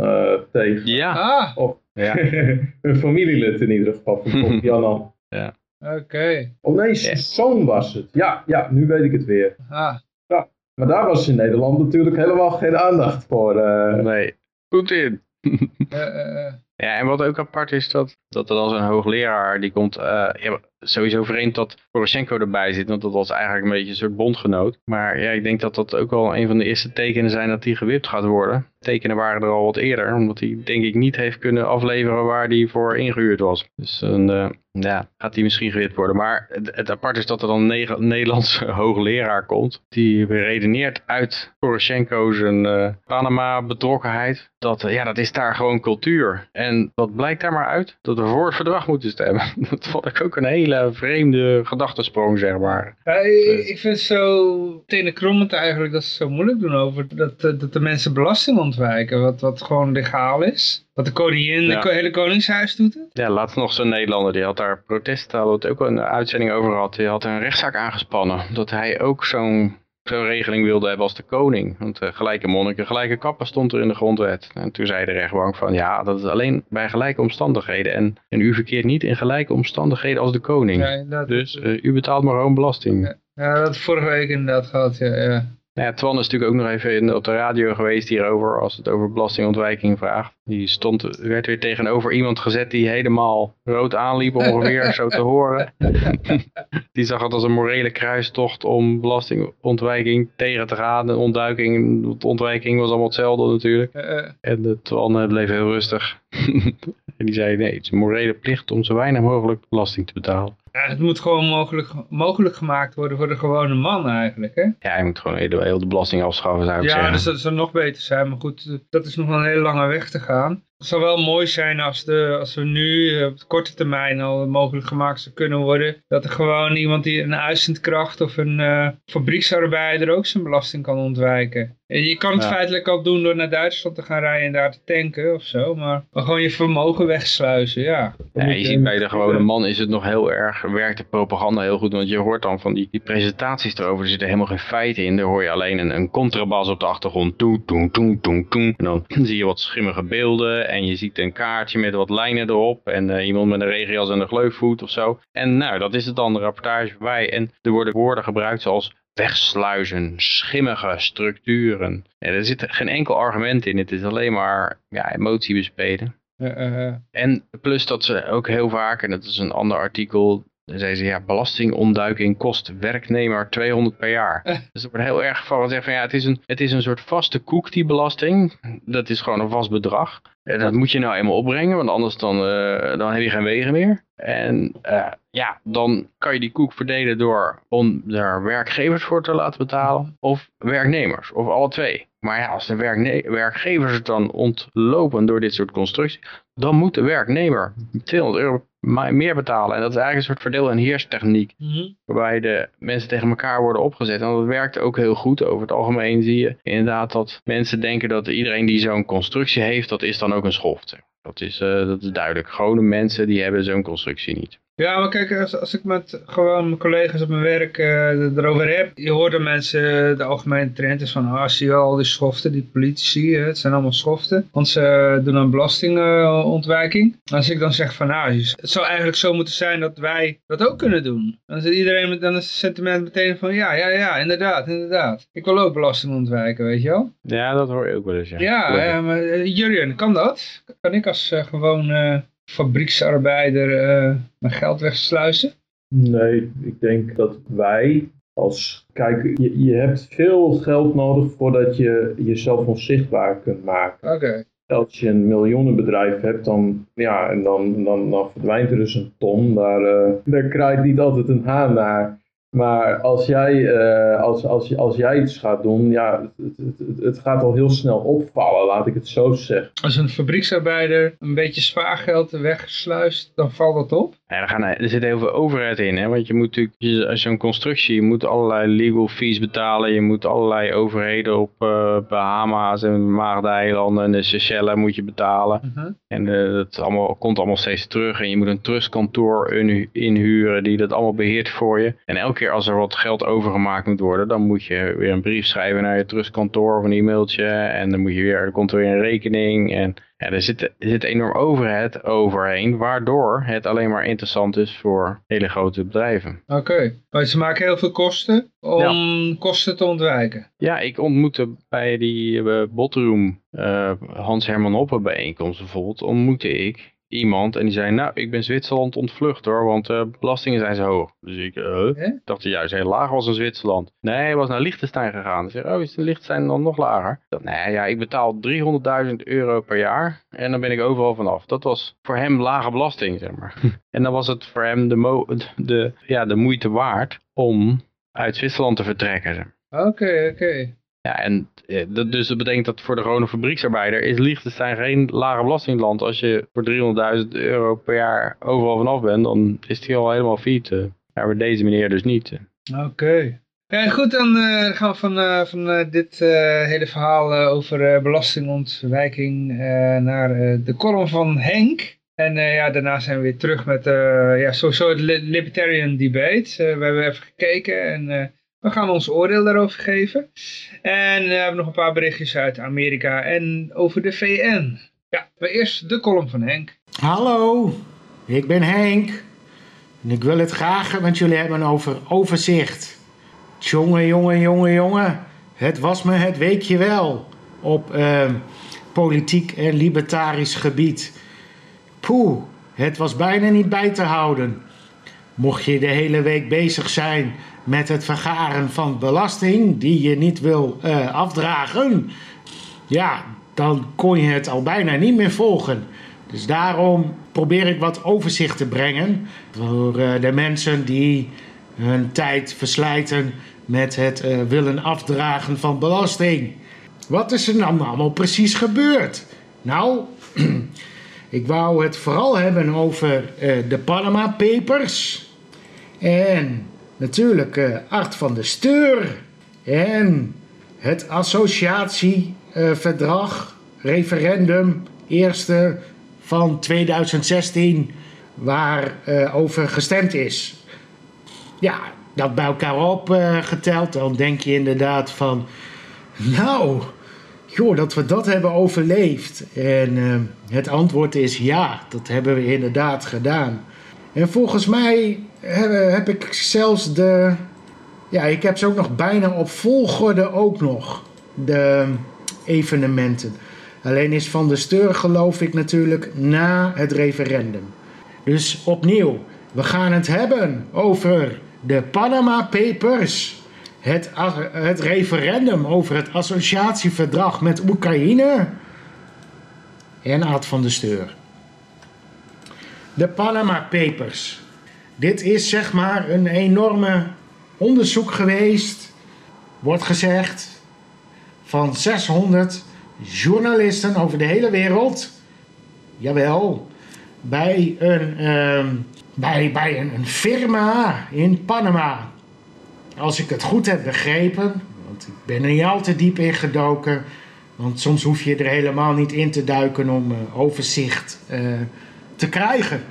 tegen. Ja. Ah. Of, ja. een familielid in ieder geval van Kofi Annan. Ja. Oké. Okay. Oh nee, was het. Ja, ja, nu weet ik het weer. Ah. Ja, maar daar was in Nederland natuurlijk helemaal geen aandacht voor. Uh... Nee, Poetin. uh, ja, en wat ook apart is, dat, dat er dan zo'n hoogleraar, die komt, uh, ja, sowieso vreemd dat Poroshenko erbij zit, want dat was eigenlijk een beetje een soort bondgenoot. Maar ja, ik denk dat dat ook wel een van de eerste tekenen zijn dat hij gewipt gaat worden. Tekenen waren er al wat eerder, omdat hij denk ik niet heeft kunnen afleveren waar hij voor ingehuurd was. Dus dan uh, ja, gaat hij misschien gewipt worden. Maar het, het apart is dat er dan een Nederlandse hoogleraar komt, die redeneert uit Poroshenko zijn uh, Panama betrokkenheid. Dat, ja, dat is daar gewoon cultuur. En wat blijkt daar maar uit? Dat we voor het verdrag moeten stemmen. Dat vond ik ook een hele vreemde gedachtesprong, zeg maar. Ja, ik, vind het zo tenenkrommend eigenlijk dat ze zo moeilijk doen over dat, dat de mensen belasting ontwijken. Wat, wat gewoon legaal is. Wat de koningin, Ja. het hele koningshuis doet het. Ja, laatst nog zo'n Nederlander, die had daar protest, daar hadden we het ook een uitzending over gehad. Die had een rechtszaak aangespannen. Dat hij ook zo'n zo'n regeling wilde hebben als de koning. Want uh, gelijke monniken, gelijke kappen stond er in de grondwet. En toen zei de rechtbank van ja, dat is alleen bij gelijke omstandigheden. En, en u verkeert niet in gelijke omstandigheden als de koning. Dus uh, u betaalt maar gewoon belasting. Ja. Dat had vorige week inderdaad gehad, ja. ja. Nou ja, Twan is natuurlijk ook nog even in, op de radio geweest hierover, als het over belastingontwijking vraagt. Die stond, werd weer tegenover iemand gezet die helemaal rood aanliep ongeveer, zo te horen. die zag het als een morele kruistocht om belastingontwijking tegen te gaan. En ontduiking, ontwijking was allemaal hetzelfde natuurlijk. Uh, uh. En de Twan uh, bleef heel rustig. en die zei, nee, het is een morele plicht om zo weinig mogelijk belasting te betalen. Ja, het moet gewoon mogelijk, mogelijk gemaakt worden voor de gewone man eigenlijk, hè? Ja, je moet gewoon heel, heel de belasting afschaffen, zou ik ja, zeggen. dus dat zou nog beter zijn. Maar goed, dat is nog een hele lange weg te gaan. Het zou wel mooi zijn als, de, als we nu op korte termijn al mogelijk gemaakt zou kunnen worden. Dat er gewoon iemand die een uitzendkracht of een uh, fabrieksarbeider ook zijn belasting kan ontwijken. Je kan het feitelijk al doen door naar Duitsland te gaan rijden en daar te tanken of zo. Maar, gewoon je vermogen wegsluizen, ja. ja je ziet bij de gewone man is het nog heel erg, werkt de propaganda heel goed. Want je hoort dan van die, die presentaties erover, er zitten helemaal geen feiten in. Daar hoor je alleen een, een contrabas op de achtergrond. Toen, toen, toen, toen, toen. En dan zie je wat schimmige beelden en je ziet een kaartje met wat lijnen erop. En uh, iemand met een regenjas en een gleufvoet of zo. En nou, dat is het dan, de rapportage bij. En er worden woorden gebruikt zoals wegsluizen, schimmige structuren. er zit geen enkel argument in, het is alleen maar ja, emotie bespelen. Uh, en plus dat ze ook heel vaak, en dat is een ander artikel, dan zei ze, ja, belastingontduiking kost werknemer 200 per jaar. Dus er wordt heel erg van gezegd van, ja, het is, een, het is een soort vaste koek, die belasting. Dat is gewoon een vast bedrag. En dat moet je nou eenmaal opbrengen, want anders dan, uh, dan heb je geen wegen meer. En uh, ja, dan kan je die koek verdelen door om er werkgevers voor te laten betalen of werknemers, of alle twee. Maar ja, als de werkgevers het dan ontlopen door dit soort constructies, dan moet de werknemer 200 euro meer betalen. En dat is eigenlijk een soort verdeel- en heerstechniek. Mm Waarbij de mensen tegen elkaar worden opgezet. En dat werkt ook heel goed. Over het algemeen zie je inderdaad dat mensen denken dat iedereen die zo'n constructie heeft, dat is dan ook een schoft. Dat is, uh, dat is duidelijk. Gewone mensen die hebben zo'n constructie niet. Ja, maar kijk, als, als ik met gewoon mijn collega's op mijn werk uh, erover heb, je hoort dat mensen, de algemene trend is van, ah, zie je al die schoften, die politici, het zijn allemaal schoften, want ze doen een belastingontwijking. Als ik dan zeg van, nou, het zou eigenlijk zo moeten zijn dat wij dat ook kunnen doen. Dan zit iedereen met dan is het sentiment meteen van, ja, ja, ja, inderdaad, inderdaad. Ik wil ook belasting ontwijken, weet je wel? Ja, dat hoor je ook wel eens, ja. Ja, ja maar Jurjen, kan dat? Kan ik als uh, gewoon fabrieksarbeider uh, mijn geld wegsluizen? Nee, ik denk dat wij als... Kijk, je, je hebt veel geld nodig voordat je jezelf onzichtbaar kunt maken. Oké. Als je een miljoenenbedrijf hebt, dan, ja, en dan, dan, dan verdwijnt er dus een ton. Daar, uh, daar krijgt niet altijd een haan naar. Maar als jij, uh, als, als, als jij iets gaat doen, ja, het, het, het, gaat al heel snel opvallen, laat ik het zo zeggen. Als een fabrieksarbeider een beetje spaargeld wegsluist, dan valt dat op? Er, gaan, er zit heel veel overheid in, hè? want je moet natuurlijk, als je een constructie, je moet allerlei legal fees betalen, je moet allerlei overheden op uh, Bahama's en Maagdeilanden en de Seychelles moet je betalen. Uh -huh. En uh, dat allemaal, komt allemaal steeds terug en je moet een trustkantoor inhuren die dat allemaal beheert voor je. En elke keer als er wat geld overgemaakt moet worden, dan moet je weer een brief schrijven naar je trustkantoor of een e-mailtje en dan moet je weer, er komt er weer een rekening en ja, er zit, er zit enorm overheid overheen, waardoor het alleen maar interessant is voor hele grote bedrijven. Oké, maar ze maken heel veel kosten om kosten te ontwijken. Ja, ik ontmoette bij die uh, Botroom uh, Hans Herman Hoppe bijeenkomst bijvoorbeeld, ontmoette ik iemand en die zei, nou, ik ben Zwitserland ontvlucht hoor, want uh, belastingen zijn zo hoog. Dus ik uh, dacht hij juist heel laag was in Zwitserland. Nee, hij was naar Liechtenstein gegaan. Ik zei, oh, is Liechtenstein dan nog lager? Dacht, nee, ja, ik betaal 300.000 euro per jaar en dan ben ik overal vanaf. Dat was voor hem lage belasting, zeg maar. en dan was het voor hem de, de, ja, de moeite waard om uit Zwitserland te vertrekken. Oké, oké. Ja, en eh, dus dat betekent dat voor de gewone fabrieksarbeider is Liechtenstein geen lage belastingland. Als je voor 300.000 euro per jaar overal vanaf bent, dan is die al helemaal fiet. Maar bij deze meneer dus niet. Oké. Ja, goed, dan gaan we van, van dit hele verhaal over belastingontwijking naar de column van Henk. En ja, daarna zijn we weer terug met ja, sowieso het libertarian debate. we hebben even gekeken en we gaan ons oordeel daarover geven. En we hebben nog een paar berichtjes uit Amerika en over de VN. Ja, maar eerst de column van Henk. Hallo, ik ben Henk. En ik wil het graag met jullie hebben over overzicht. Jongen, jongen, jongen, jongen. Het was me het weekje wel op uh, politiek en libertarisch gebied. Poeh, het was bijna niet bij te houden. Mocht je de hele week bezig zijn met het vergaren van belasting die je niet wil uh, afdragen, ja, dan kon je het al bijna niet meer volgen. Dus daarom probeer ik wat overzicht te brengen voor uh, de mensen die hun tijd verslijten met het uh, willen afdragen van belasting. Wat is er nou allemaal precies gebeurd? Nou, Ik wou het vooral hebben over eh, de Panama Papers. En natuurlijk eh, Art van de Steur. En het associatieverdrag, referendum, eerste van 2016, waar eh, over gestemd is. Ja, dat bij elkaar opgeteld, dan denk je inderdaad van, nou, joh, dat we dat hebben overleefd. En eh, het antwoord is ja, dat hebben we inderdaad gedaan. En volgens mij heb, heb ik zelfs de, ja, ik heb ze ook nog bijna op volgorde ook nog, de evenementen. Alleen is Van de Steur geloof ik natuurlijk na het referendum. Dus opnieuw, we gaan het hebben over de Panama Papers. Het, het referendum over het associatieverdrag met Oekraïne. En Ad van de Steur. De Panama Papers. Dit is zeg maar een enorme onderzoek geweest, wordt gezegd, van 600 journalisten over de hele wereld. Jawel, bij een, uh, bij, bij een, firma in Panama. Als ik het goed heb begrepen, want ik ben er niet al te diep in gedoken. Want soms hoef je er helemaal niet in te duiken om uh, overzicht uh, te krijgen.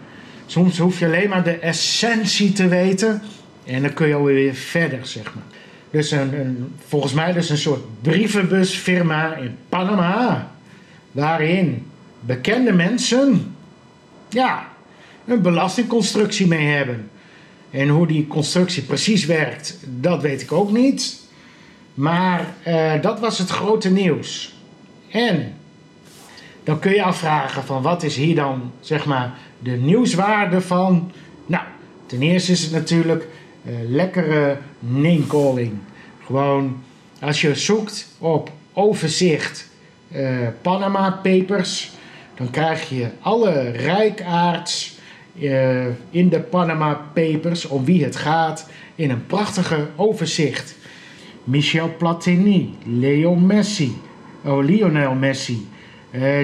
Soms hoef je alleen maar de essentie te weten. En dan kun je alweer verder, zeg maar. Dus een, een, volgens mij dus een soort brievenbusfirma in Panama. Waarin bekende mensen ja, een belastingconstructie mee hebben. En hoe die constructie precies werkt, dat weet ik ook niet. Maar uh, dat was het grote nieuws. En dan kun je afvragen van wat is hier dan zeg maar de nieuwswaarde van. Nou, ten eerste is het natuurlijk uh, lekkere name-calling. Gewoon als je zoekt op overzicht uh, Panama Papers, dan krijg je alle rijkaards uh, in de Panama Papers, om wie het gaat, in een prachtige overzicht. Michel Platini, Leo Messi, oh, Lionel Messi,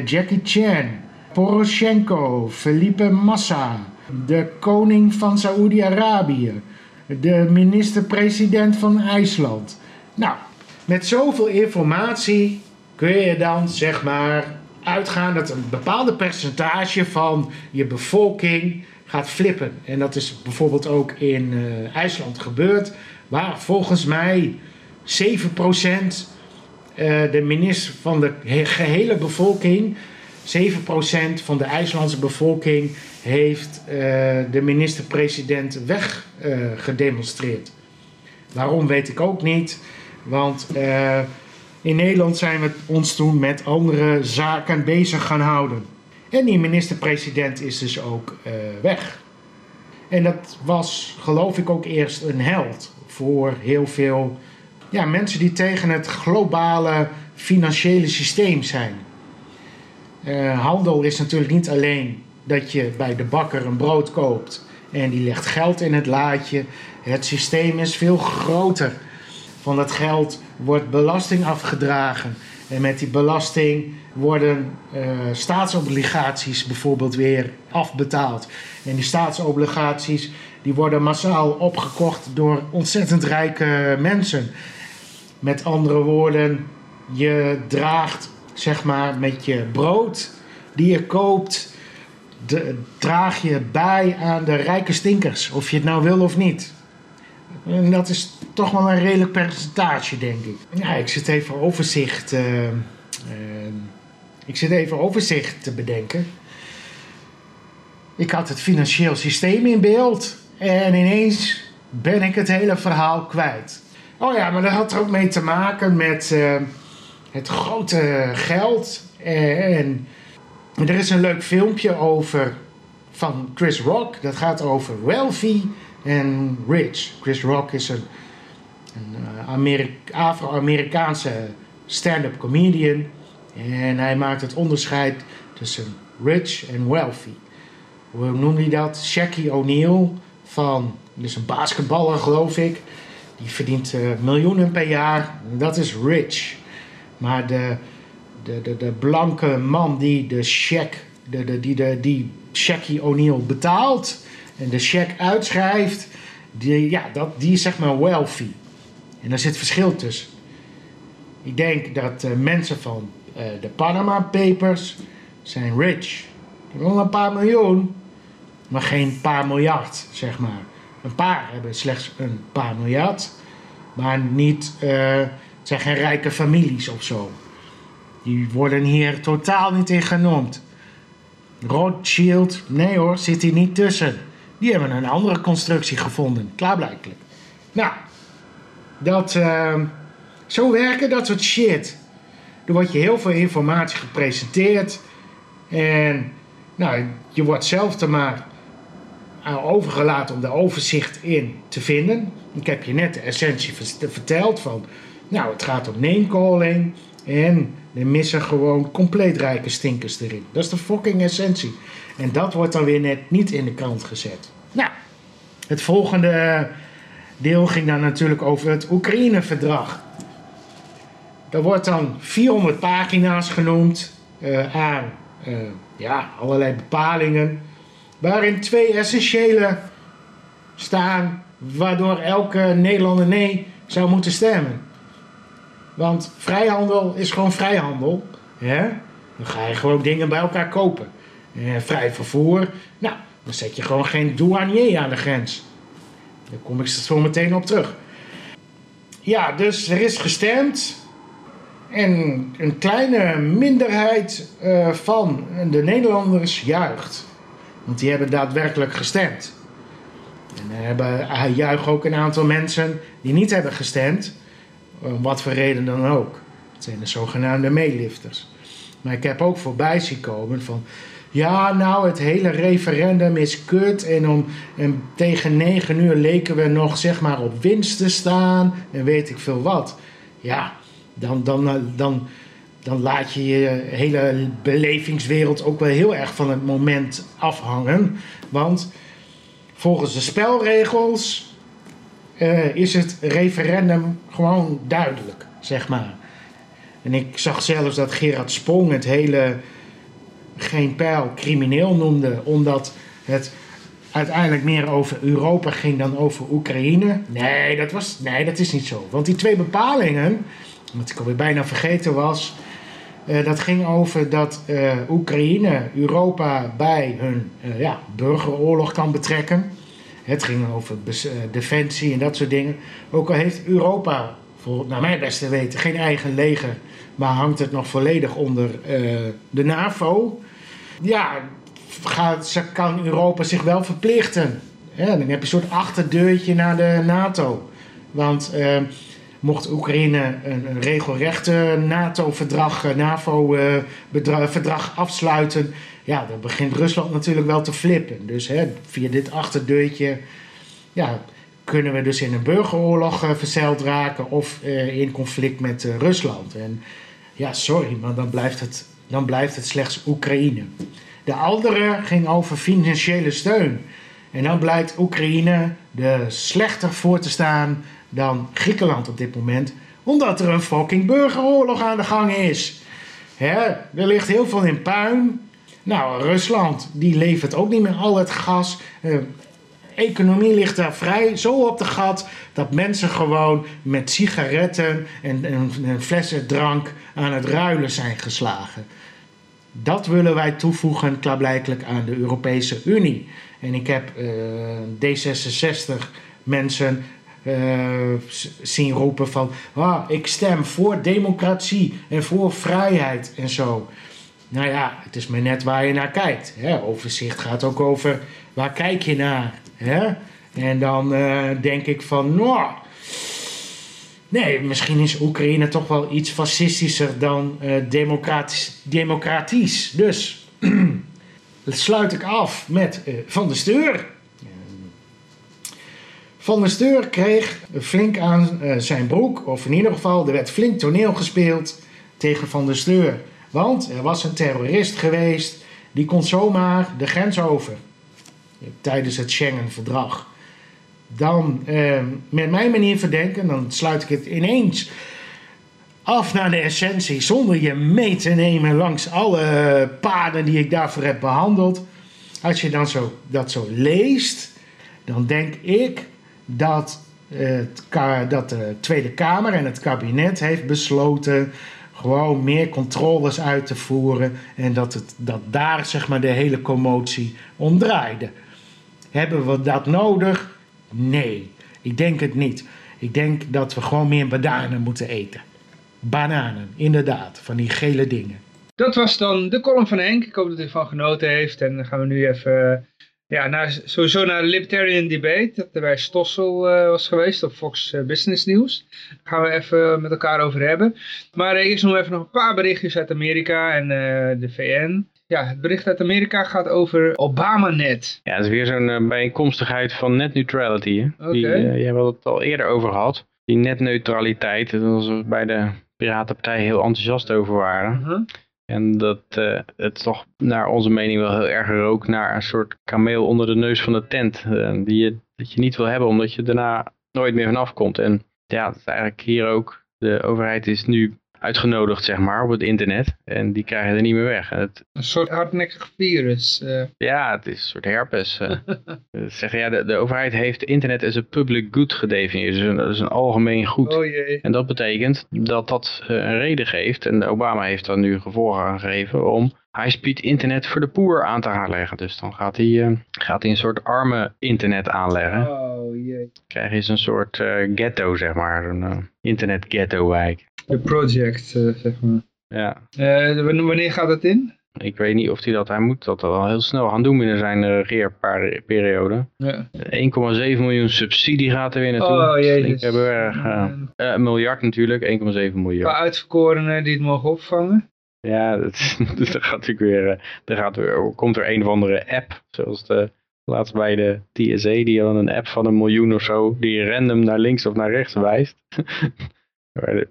Jackie Chan, Poroshenko, Felipe Massa, de koning van Saoedi-Arabië, de minister-president van IJsland. Nou, met zoveel informatie kun je dan zeg maar uitgaan dat een bepaalde percentage van je bevolking gaat flippen. En dat is bijvoorbeeld ook in uh, IJsland gebeurd, waar volgens mij 7% uh, de minister van de gehele bevolking, 7% van de IJslandse bevolking heeft uh, de minister-president weggedemonstreerd. Waarom weet ik ook niet, want in Nederland zijn we ons toen met andere zaken bezig gaan houden. En die minister-president is dus ook weg. En dat was, geloof ik, ook eerst een held voor heel veel ja, mensen die tegen het globale financiële systeem zijn. Uh, handel is natuurlijk niet alleen dat je bij de bakker een brood koopt en die legt geld in het laadje. Het systeem is veel groter. Van dat geld wordt belasting afgedragen. En met die belasting worden uh, staatsobligaties bijvoorbeeld weer afbetaald. En die staatsobligaties die worden massaal opgekocht door ontzettend rijke mensen. Met andere woorden, je draagt zeg maar met je brood die je koopt, de, draag je bij aan de rijke stinkers. Of je het nou wil of niet. En dat is toch wel een redelijk percentage, denk ik. Ja, ik zit even overzicht. Uh, uh, ik zit even overzicht te bedenken. Ik had het financieel systeem in beeld. En ineens ben ik het hele verhaal kwijt. Oh ja, maar dat had er ook mee te maken met uh, het grote geld. En er is een leuk filmpje over van Chris Rock. Dat gaat over wealthy en rich. Chris Rock is een, een Afro-Amerikaanse stand-up comedian. En hij maakt het onderscheid tussen rich en wealthy. Hoe noemt hij dat? Shaquille O'Neal van, dus een basketballer geloof ik. Die verdient uh, miljoenen per jaar. Dat is rich. Maar de, de, de, de blanke man die de Shaq de, die, de, die Shaquille O'Neal betaalt en de check uitschrijft, die, ja, dat, die is zeg maar wealthy. En daar zit verschil tussen. Ik denk dat uh, mensen van uh, de Panama Papers zijn rich. Een paar miljoen, maar geen paar miljard, zeg maar. Een paar hebben slechts een paar miljard, maar niet, uh, het zijn geen rijke families of zo. Die worden hier totaal niet in genoemd. Rothschild, nee hoor, zit hier niet tussen. Die hebben een andere constructie gevonden, klaarblijkelijk. Nou, dat, uh, zo werken dat soort shit. Er wordt je heel veel informatie gepresenteerd. En nou, je wordt zelf er maar overgelaten om de overzicht in te vinden. Ik heb je net de essentie verteld van, nou het gaat om name-calling en er missen gewoon compleet rijke stinkers erin. Dat is de fucking essentie. En dat wordt dan weer net niet in de krant gezet. Nou, het volgende deel ging dan natuurlijk over het Oekraïne-verdrag. Er wordt dan 400 pagina's genoemd uh, aan uh, ja, allerlei bepalingen. Waarin twee essentiële staan waardoor elke Nederlander nee zou moeten stemmen. Want vrijhandel is gewoon vrijhandel. Hè? Dan ga je gewoon dingen bij elkaar kopen. Eh, vrij vervoer. Nou, dan zet je gewoon geen douanier aan de grens. Daar kom ik zo meteen op terug. Ja, dus er is gestemd. En een kleine minderheid uh, van de Nederlanders juicht. Want die hebben daadwerkelijk gestemd. En er hebben, juicht ook een aantal mensen die niet hebben gestemd. Om wat voor reden dan ook. Het zijn de zogenaamde meelifters. Maar ik heb ook voorbij zien komen van... Ja, nou, het hele referendum is kut. En, om, en tegen negen uur leken we nog, zeg maar, op winst te staan. En weet ik veel wat. Ja, dan, dan, dan, dan laat je je hele belevingswereld ook wel heel erg van het moment afhangen. Want volgens de spelregels uh, is het referendum gewoon duidelijk, zeg maar. En ik zag zelfs dat Gerard Sprong het hele geen pijl crimineel noemde, omdat het uiteindelijk meer over Europa ging dan over Oekraïne. Nee, dat, was, nee, dat is niet zo. Want die twee bepalingen, wat ik alweer bijna vergeten was, uh, dat ging over dat uh, Oekraïne Europa bij hun ja, burgeroorlog kan betrekken. Het ging over defensie en dat soort dingen. Ook al heeft Europa, voor, naar mijn beste weten, geen eigen leger, maar hangt het nog volledig onder de NAVO. Ja, gaat, kan Europa zich wel verplichten. Dan heb je een soort achterdeurtje naar de NATO. Want mocht Oekraïne een regelrechte NATO-verdrag, NAVO-verdrag afsluiten, ja, dan begint Rusland natuurlijk wel te flippen. Dus hè, via dit achterdeurtje ja, kunnen we dus in een burgeroorlog uh, verzeild raken of uh, in conflict met uh, Rusland. En ja, sorry, maar dan blijft het, dan blijft het slechts Oekraïne. De andere ging over financiële steun. En dan blijkt Oekraïne er slechter voor te staan dan Griekenland op dit moment, omdat er een fucking burgeroorlog aan de gang is. Hè? Er ligt heel veel in puin. Nou, Rusland, die levert ook niet meer al het gas. Uh, economie ligt daar vrij zo op de gat dat mensen gewoon met sigaretten en, en, en, flessen drank aan het ruilen zijn geslagen. Dat willen wij toevoegen, klaarblijkelijk, aan de Europese Unie. En ik heb uh, D66 mensen uh, zien roepen van ah, ik stem voor democratie en voor vrijheid en zo. Nou ja, het is maar net waar je naar kijkt. Hè? Overzicht gaat ook over waar kijk je naar. Hè? En dan uh, denk ik van, nou, nee, misschien is Oekraïne toch wel iets fascistischer dan uh, democratisch, democratisch. Dus sluit ik af met Van de Steur. Van der Steur kreeg flink aan zijn broek, of in ieder geval, er werd flink toneel gespeeld tegen Van der Steur. Want er was een terrorist geweest, die kon zomaar de grens over. Tijdens het Schengen-verdrag. Dan, uh, met mijn manier van denken, dan sluit ik het ineens af naar de essentie zonder je mee te nemen langs alle paden die ik daarvoor heb behandeld. Als je dan zo, dat zo leest, dan denk ik dat, dat de Tweede Kamer en het kabinet heeft besloten gewoon meer controles uit te voeren en dat, het, dat daar zeg maar de hele commotie om draaide. Hebben we dat nodig? Nee, ik denk het niet. Ik denk dat we gewoon meer bananen moeten eten. Bananen, inderdaad, van die gele dingen. Dat was dan de column van Henk. Ik hoop dat u ervan genoten heeft. En dan gaan we nu even ja, naar, sowieso naar de Libertarian Debate. Dat er bij Stossel eh, was geweest op Fox eh, Business News. Daar gaan we even met elkaar over hebben. Maar eh, eerst nog even nog een paar berichtjes uit Amerika en de VN. Ja, het bericht uit Amerika gaat over Obamanet. Ja, het is weer zo'n bijeenkomstigheid van net neutrality. Hè? Die, je hebt het al eerder over gehad. Die netneutraliteit, daar was we bij de Piratenpartij heel enthousiast over waren. Mhm. En dat eh, het toch naar onze mening wel heel erg rook naar een soort kameel onder de neus van de tent. eh, die je, dat je niet wil hebben omdat je daarna nooit meer vanaf komt. En ja, dat is eigenlijk hier ook. De overheid is nu uitgenodigd, zeg maar, op het internet. En die krijgen er niet meer weg. Het, Een soort hardnekkig virus. eh. ja, het is een soort herpes. eh. Ze zeggen, ja, de, de overheid heeft internet als een public good gedefinieerd. Dus een, dat is een algemeen goed. oh jee. En dat betekent dat dat eh, een reden geeft, en Obama heeft daar nu gevolgen aan gegeven, om high-speed internet voor de poer aan te gaan leggen. Dus dan gaat hij, eh, gaat hij een soort arme internet aanleggen. Oh jee. Krijg je zo'n soort eh, ghetto, zeg maar, een eh, internet ghetto wijk. De project, zeg maar. Ja, wanneer gaat het in? ik weet niet of hij dat, hij moet dat wel heel snel gaan doen binnen zijn regeerperiode. Ja. 1,7 miljoen subsidie gaat er weer naartoe. Oh jezus. Ik heb er een miljard natuurlijk, 1,7 Een miljard. paar uitverkorenen die het mogen opvangen. Ja, dat, er gaat natuurlijk weer, eh, er gaat weer, komt er een of andere app, zoals de, laatst bij de TSA, die hadden een app van een miljoen of zo, die random naar links of naar rechts wijst.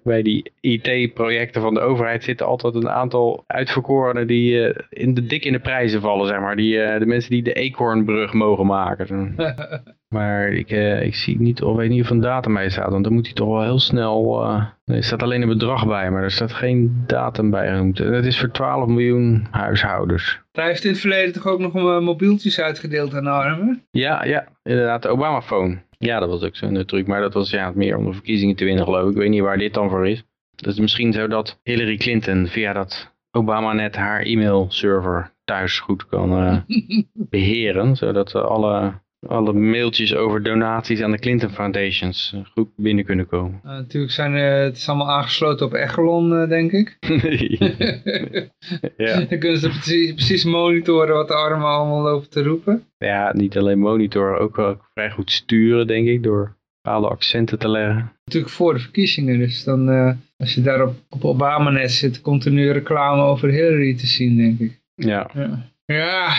Bij die IT-projecten van de overheid zitten altijd een aantal uitverkorenen die eh, in de, dik in de prijzen vallen, zeg maar. Die, eh, de mensen die de Eekhoornbrug mogen maken. Maar ik, eh, ik zie niet, of weet niet of een datum bij staat, want dan moet hij toch wel heel snel... er staat alleen een bedrag bij, maar er staat geen datum bij genoemd. En Het is voor 12 miljoen huishoudens. Hij heeft in het verleden toch ook nog mobieltjes uitgedeeld aan de armen? Ja, ja, inderdaad, de Obama-phone. Ja, dat was ook zo'n truc, maar dat was ja, meer om de verkiezingen te winnen geloof ik. Ik weet niet waar dit dan voor is. Dat is misschien zo dat Hillary Clinton via dat Obama-net haar e-mailserver thuis goed kan eh, beheren. Zodat eh, alle, alle mailtjes over donaties aan de Clinton Foundations eh, goed binnen kunnen komen. Uh, natuurlijk zijn uh, het is allemaal aangesloten op Echelon, uh, denk ik. ja. Dan kunnen ze precies, precies, monitoren wat de armen allemaal lopen te roepen. Ja, niet alleen monitoren, ook wel vrij goed sturen, denk ik, door bepaalde accenten te leggen. Natuurlijk voor de verkiezingen, dus dan als je daar op, op Obama-net zit, komt er nu reclame over Hillary te zien, denk ik. Ja. Ja, ja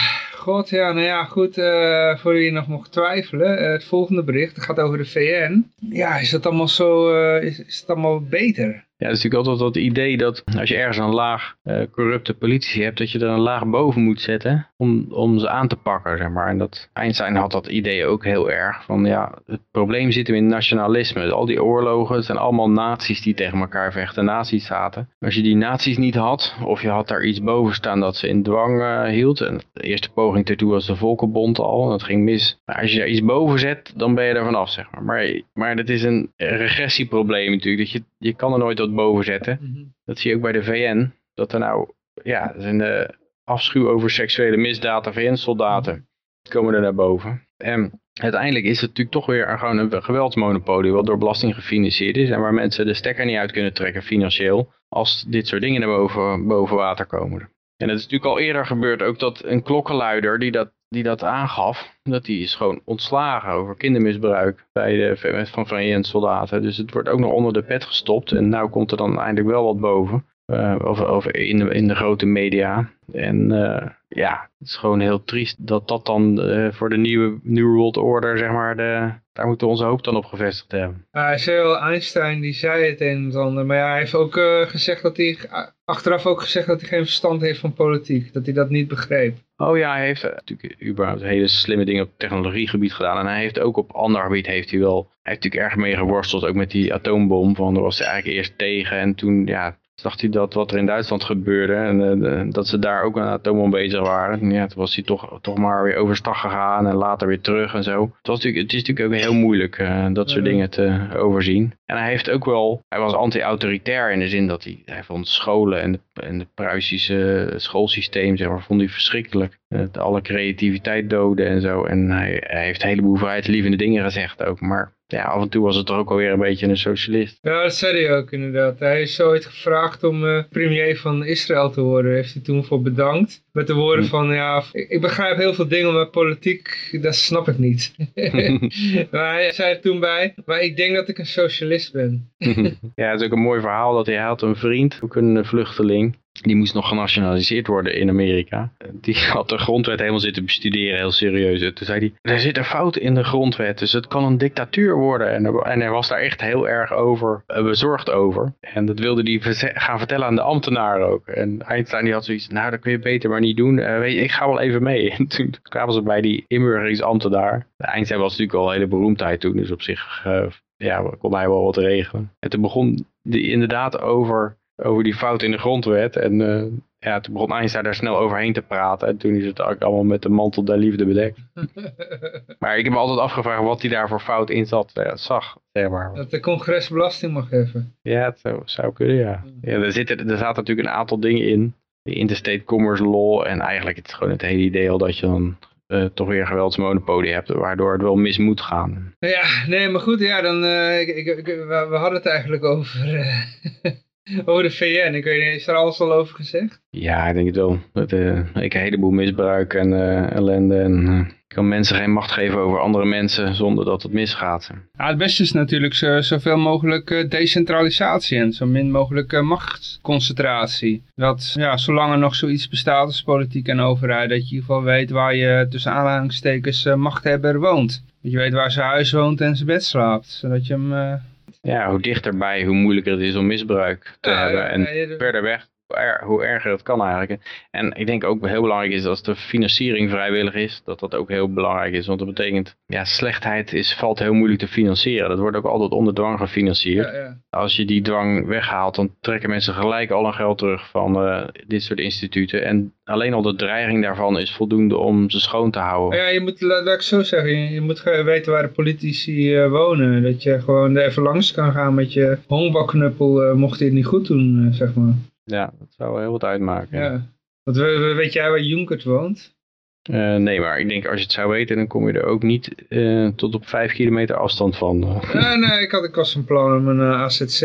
god, ja, nou ja, goed, uh, voor wie nog mocht twijfelen, uh, het volgende bericht gaat over de VN. Ja, is dat allemaal zo, is, is het allemaal beter? Ja, het is natuurlijk altijd dat idee dat als je ergens een laag uh, corrupte politici hebt, dat je er een laag boven moet zetten om, om ze aan te pakken, zeg maar. En dat Einstein had dat idee ook heel erg van, ja, het probleem zit hem in nationalisme. Al die oorlogen, het zijn allemaal naties die tegen elkaar vechten, naties zaten. Als je die naties niet had, of je had daar iets boven staan dat ze in dwang uh, hield, en de eerste poging daartoe was de Volkenbond al, dat ging mis. Maar als je daar iets boven zet, dan ben je er vanaf, zeg maar. Maar, maar dat is een regressieprobleem natuurlijk, dat je, je kan er nooit wat boven zetten. Mm -hmm. Dat zie je ook bij de VN. Dat er nou, ja, is een uh, afschuw over seksuele misdaad van VN-soldaten. Komen er naar boven. En uiteindelijk is het natuurlijk toch weer gewoon een geweldsmonopolie. Wat door belasting gefinancierd is. En waar mensen de stekker niet uit kunnen trekken financieel. Als dit soort dingen naar boven, boven water komen. En het is natuurlijk al eerder gebeurd ook dat een klokkenluider die dat die dat aangaf, dat die is gewoon ontslagen over kindermisbruik bij de van VN-soldaten. Dus het wordt ook nog onder de pet gestopt en nou komt er dan eindelijk wel wat boven. Uh, of, of in, de, in de grote media. En uh, ja, het is gewoon heel triest dat dat dan uh, voor de nieuwe New World Order, zeg maar, de, daar moeten we onze hoop dan op gevestigd hebben. Uh, Einstein die zei het een en ander, maar hij heeft ook gezegd dat hij, achteraf ook gezegd dat hij geen verstand heeft van politiek, dat hij dat niet begreep. Oh ja, hij heeft natuurlijk überhaupt hele slimme dingen op technologiegebied gedaan. En hij heeft ook op ander gebied heeft hij wel, hij heeft natuurlijk erg mee geworsteld, ook met die atoombom. Van, daar was hij eigenlijk eerst tegen en toen, ja, zag hij dat wat er in Duitsland gebeurde en uh, dat ze daar ook aan atoombom bezig waren. Ja, toen was hij toch, toch maar weer overstag gegaan en later weer terug en zo. Het, was natuurlijk, het is natuurlijk ook heel moeilijk uh, dat soort dingen te overzien. En hij heeft ook wel, hij was anti-autoritair in de zin dat hij, hij vond scholen en, de, en het Pruisische schoolsysteem, zeg maar, vond hij verschrikkelijk. Uh, alle creativiteit doden en zo. En hij, hij heeft een heleboel vrijheidslievende dingen gezegd ook, maar ja, af en toe was het toch ook alweer een beetje een socialist. Ja, dat zei hij ook inderdaad. Hij is ooit gevraagd om uh, premier van Israël te worden. Heeft hij toen voor bedankt. Met de woorden hm. van, ja, ik, ik, begrijp heel veel dingen, maar politiek, dat snap ik niet. maar hij zei er toen bij, maar ik denk dat ik een socialist ben. ja, het is ook een mooi verhaal dat hij had een vriend, ook een vluchteling. Die moest nog genationaliseerd worden in Amerika. Die had de grondwet helemaal zitten bestuderen, heel serieus. En toen zei hij, er zit een fout in de grondwet, dus het kan een dictatuur worden. En, en hij was daar echt heel erg over, eh, bezorgd over. En dat wilde hij gaan vertellen aan de ambtenaren ook. En Einstein die had zoiets, nou dat kun je beter maar niet doen. Uh, weet je, ik ga wel even mee. En toen kwamen ze bij die inburgeringsambtenaar. Einstein was natuurlijk al een hele beroemdheid toen, dus op zich uh, ja, kon hij wel wat regelen. En toen begon die inderdaad over over die fout in de grondwet. En uh, ja, toen begon Einstein daar snel overheen te praten. En toen is het ook allemaal met de mantel der liefde bedekt. maar ik heb me altijd afgevraagd wat hij daar voor fout in zat, uh, zag. Zeg maar. Dat de congres belasting mag geven. Ja, het zou, zou kunnen, ja. ja er, zitten, er zaten natuurlijk een aantal dingen in. De interstate commerce law. En eigenlijk het gewoon het hele idee al dat je dan uh, toch weer geweldsmonopolie hebt, waardoor het wel mis moet gaan. Ja, nee, maar goed, ja, dan, uh, ik, ik, ik, we, we, hadden het eigenlijk over, uh, over de VN. Ik weet niet, is er alles al over gezegd? Ja, ik denk het wel. Dat, ik een heleboel misbruik en ellende en kan mensen geen macht geven over andere mensen zonder dat het misgaat. Ja, het beste is natuurlijk zo, zoveel mogelijk uh, decentralisatie en zo min mogelijk uh, machtsconcentratie. Dat ja, zolang er nog zoiets bestaat als politiek en overheid, dat je in ieder geval weet waar je tussen aanhalingstekens uh, machthebber woont. Dat je weet waar zijn huis woont en zijn bed slaapt. Zodat je hem... Ja, hoe dichterbij, hoe moeilijker het is om misbruik te hebben. En verder weg, hoe erger het kan eigenlijk. En ik denk ook heel belangrijk is als de financiering vrijwillig is, dat dat ook heel belangrijk is. Want dat betekent, ja, slechtheid is, valt heel moeilijk te financieren. Dat wordt ook altijd onder dwang gefinancierd. Ja, ja. Als je die dwang weghaalt, dan trekken mensen gelijk al een geld terug van uh, dit soort instituten. En alleen al de dreiging daarvan is voldoende om ze schoon te houden. Ja, je moet, laat, ik zo zeggen, je, moet weten waar de politici uh, wonen. Dat je gewoon er even langs kan gaan met je honkbalknuppel, uh, mocht hij het niet goed doen, zeg maar. Ja, dat zou heel wat uitmaken. Ja. Want weet jij waar Junkert woont? Uh, nee, maar ik denk als je het zou weten, dan kom je er ook niet uh, tot op vijf kilometer afstand van. Uh, nee, ik had, ik was van plan om een AZC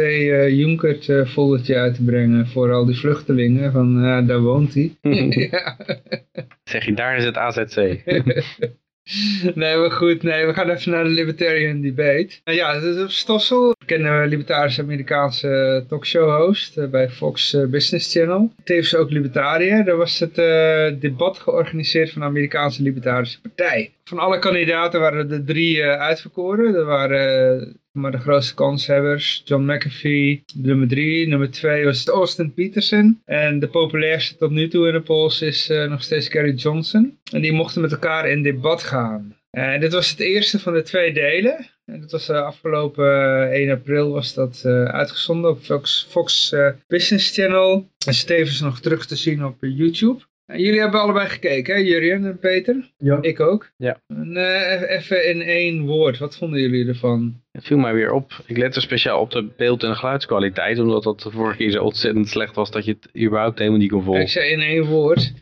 Junkert foldertje uit te brengen voor al die vluchtelingen. Van, daar woont hij. ja. Zeg je, daar is het AZC. nee, maar goed. Nee, we gaan even naar de Libertarian Debate. Uh, ja, Stossel, bekende libertarische Amerikaanse talkshow host uh, bij Fox Business Channel. Tevens ook libertariër. Daar was het debat georganiseerd van de Amerikaanse Libertarische Partij. Van alle kandidaten waren er drie uitverkoren. Er waren maar de grootste kanshebbers, John McAfee, nummer drie. Nummer twee was Austin Peterson. En de populairste tot nu toe in de polls is uh, nog steeds Gary Johnson. En die mochten met elkaar in debat gaan. En dit was het eerste van de twee delen. En dat was uh, afgelopen uh, 1 april was dat uitgezonden op Fox, Fox Business Channel. En tevens nog terug te zien op YouTube. Jullie hebben allebei gekeken, hè, Jurien en Peter? Ja. Ik ook. Ja. En, uh, even in één woord, wat vonden jullie ervan? Het viel mij weer op. Ik lette speciaal op de beeld- en geluidskwaliteit, omdat dat de vorige keer zo ontzettend slecht was dat je het überhaupt helemaal niet kon volgen. Ik zei in één woord.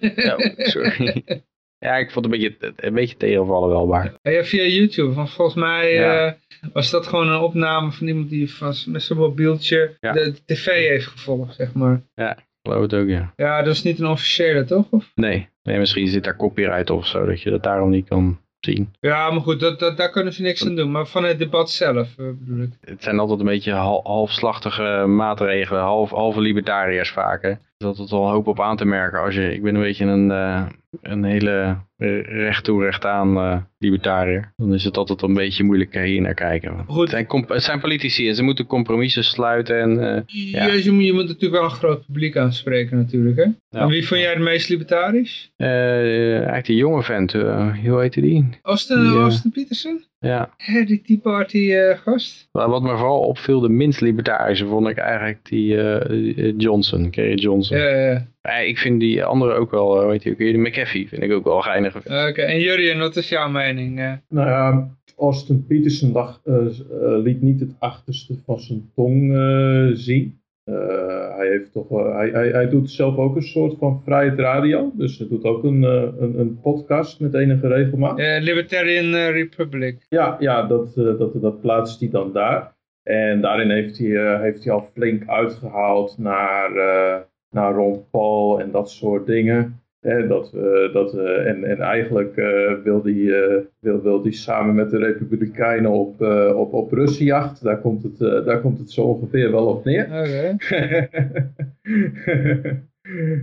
Ja, sorry. ja, ik vond het een beetje, een beetje tegenvallen wel, maar... Ja, via YouTube, want volgens mij ja. uh, was dat gewoon een opname van iemand die van, met zijn mobieltje ja. de tv heeft gevolgd, zeg maar. Ja, geloof het ook, ja. Ja, dat is niet een officiële, toch? Of? Nee. nee, misschien zit daar copyright of zo, dat je dat daarom niet kan zien. Ja, maar goed, dat, dat, daar kunnen ze niks aan doen. Maar van het debat zelf eh, bedoel ik. Het zijn altijd een beetje hal- halfslachtige maatregelen, half, halve libertariërs vaak. Hè. Er is altijd wel een hoop op aan te merken. Als je, ik ben een beetje een, eh, een hele eh, recht toe recht aan eh, libertariër. Dan is het altijd een beetje moeilijk hier naar kijken. Goed. Het zijn, het zijn politici en ze moeten compromissen sluiten. En, eh, Ja. Je, moet, je moet natuurlijk wel een groot publiek aanspreken natuurlijk, hè? Ja. En wie vond jij het meest libertarisch? eigenlijk die jonge vent, hoe heette die? Austin, Die, Austin Peterson? Ja, die Tea Party eh, gast? Maar wat me vooral opviel, de minst libertarische, vond ik eigenlijk die eh, eh, Johnson, Kerry Johnson. Ja, ja, ja. Ik vind die andere ook wel, eh, weet je, ook weer, de McAfee vind ik ook wel geinig. Oké, en Jurien, wat is jouw mening? eh? Nou ja, Austin Peterson dacht, eh, eh, liet niet het achterste van zijn tong eh, zien. Eh, hij, heeft toch, wel- hij, hij, hij doet zelf ook een soort van vrijheid radio. Dus hij doet ook een, eh, een, een podcast met enige regelmaat. Eh, Libertarian eh, Republic. Ja, ja dat, eh, dat, dat plaatst hij dan daar. En daarin heeft hij, eh, heeft hij al flink uitgehaald naar, eh, naar Ron Paul en dat soort dingen. Eh, dat, dat, en, en eigenlijk eh, wil hij eh, wil, wil die samen met de Republikeinen op, eh op, op Russenjacht. Daar komt, het, daar komt het zo ongeveer wel op neer. Oké.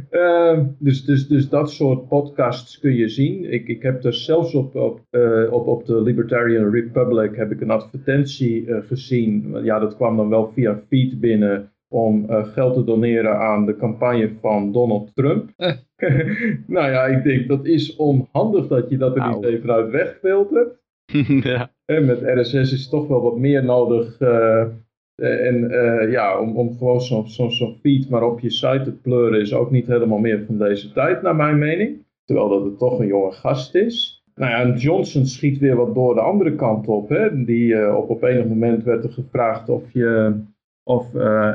Ehm, dus, dus, dus dat soort podcasts kun je zien. Ik, ik heb er zelfs op, op, op, op de Libertarian Republic heb ik een advertentie gezien. Ja, dat kwam dan wel via feed binnen om eh, geld te doneren aan de campagne van Donald Trump. Eh. nou ja, ik denk dat is onhandig dat je dat er niet Auw. even uit wegfiltert. ja. En met RSS is toch wel wat meer nodig. eh, en ja, om, om gewoon zo'n zo, feed maar op je site te pleuren is ook niet helemaal meer van deze tijd, naar mijn mening. Terwijl dat het toch een jonge gast is. Nou ja, en Johnson schiet weer wat door de andere kant op. Hè? Die, op, op enig moment werd er gevraagd of je. Of, eh,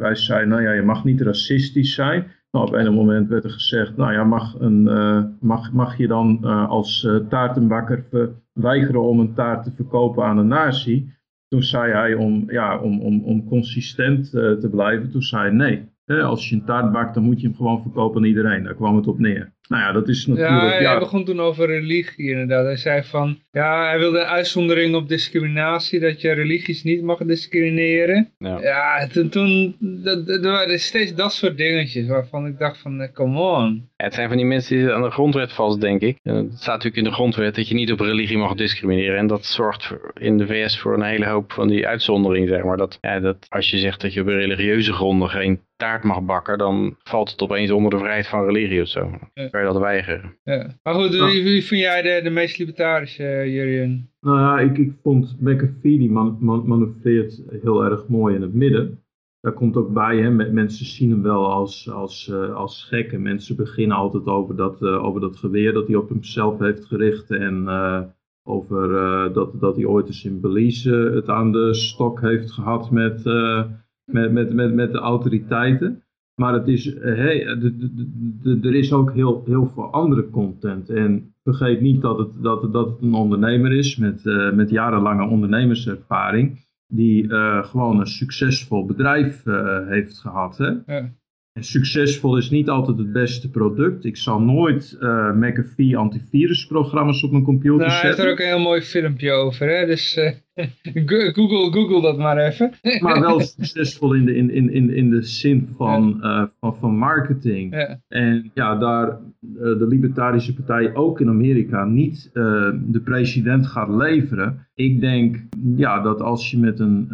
hij, zei, nou ja, je mag niet racistisch zijn. Nou, op enig moment werd er gezegd, nou ja, mag, een, eh, mag, mag je dan eh, als taartenbakker weigeren om een taart te verkopen aan een nazi? Toen zei hij om, ja, om, om, om consistent te blijven, toen zei hij nee. Als je een taart bakt, dan moet je hem gewoon verkopen aan iedereen. Daar kwam het op neer. Nou ja, dat is natuurlijk... Ja, hij ja, begon toen over religie inderdaad. Hij zei van, ja, hij wilde een uitzondering op discriminatie, dat je religies niet mag discrimineren. Ja. Ja, toen, toen dat, dat, er waren steeds dat soort dingetjes waarvan ik dacht van, eh, come on. Ja, het zijn van die mensen die aan de grondwet vast, denk ik. En Het staat natuurlijk in de grondwet dat je niet op religie mag discrimineren. En dat zorgt voor- in de VS voor een hele hoop van die uitzonderingen, zeg maar. Dat, ja, dat als je zegt dat je op religieuze gronden geen taart mag bakken, dan valt het opeens onder de vrijheid van religie of zo. Ja. Kan je dat weigeren? Ja. Maar goed, wie, wie vind jij de, de meest libertarische, uh, Jurien? Nou ja, ik, ik vond McAfee, die man, man, manoeuvreert heel erg mooi in het midden. Daar komt ook bij, hè, met, mensen zien hem wel als, als, eh, als gek. En mensen beginnen altijd over dat, eh, over dat geweer dat hij op hemzelf heeft gericht. En eh, over eh, dat, dat hij ooit eens in Belize het aan de stok heeft gehad met, eh, met, met, met, met de autoriteiten. Maar het is, eh, hey, de- er is ook heel, heel veel andere content. En vergeet niet dat het, dat, dat een ondernemer is met, eh, met jarenlange ondernemerservaring. Die eh, gewoon een succesvol bedrijf eh, heeft gehad. Hè? Ja. Succesvol is niet altijd het beste product. Ik zal nooit eh McAfee antivirusprogramma's op mijn computer Nou, hij heeft zetten. er ook een heel mooi filmpje over, hè? dus eh, go- Google, Google dat maar even. Maar wel succesvol in de, in, in, in, in de zin van, eh, van, van marketing. Ja. En ja, daar de Libertarische Partij ook in Amerika niet de president gaat leveren. Ik denk ja, dat als je met een,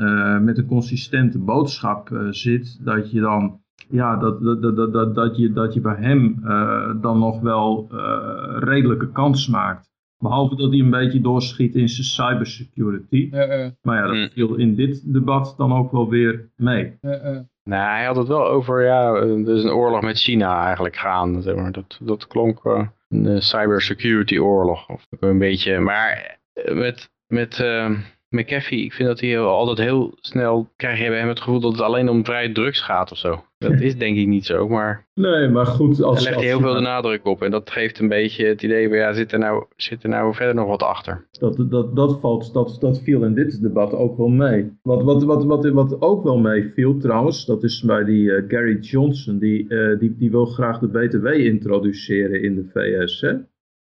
met een consistente boodschap zit, dat je dan. Ja, dat, dat, dat, dat, dat, je, dat je bij hem eh, dan nog wel eh, redelijke kans maakt. Behalve dat hij een beetje doorschiet in zijn cybersecurity. Maar ja, dat Mm. viel in dit debat dan ook wel weer mee. ja. Nou, hij had het wel over, ja, is een oorlog met China eigenlijk gaan. Zeg maar. dat, dat klonk eh, een cybersecurity oorlog. Of een beetje, maar met, met eh, McAfee, ik vind dat hij altijd heel snel, krijg je bij hem het gevoel dat het alleen om vrije drugs gaat of zo. Dat is denk ik niet zo, maar Nee, maar goed. Als, daar legt hij heel veel de nadruk op. En dat geeft een beetje het idee van, ja, zit er nou, zit er nou verder nog wat achter? Dat, dat, dat, valt, dat, dat viel in dit debat ook wel mee. Wat, wat, wat, wat, wat ook wel meeviel trouwens, dat is bij die eh, Gary Johnson, die, eh, die, die wil graag de BTW introduceren in de VS. Hè?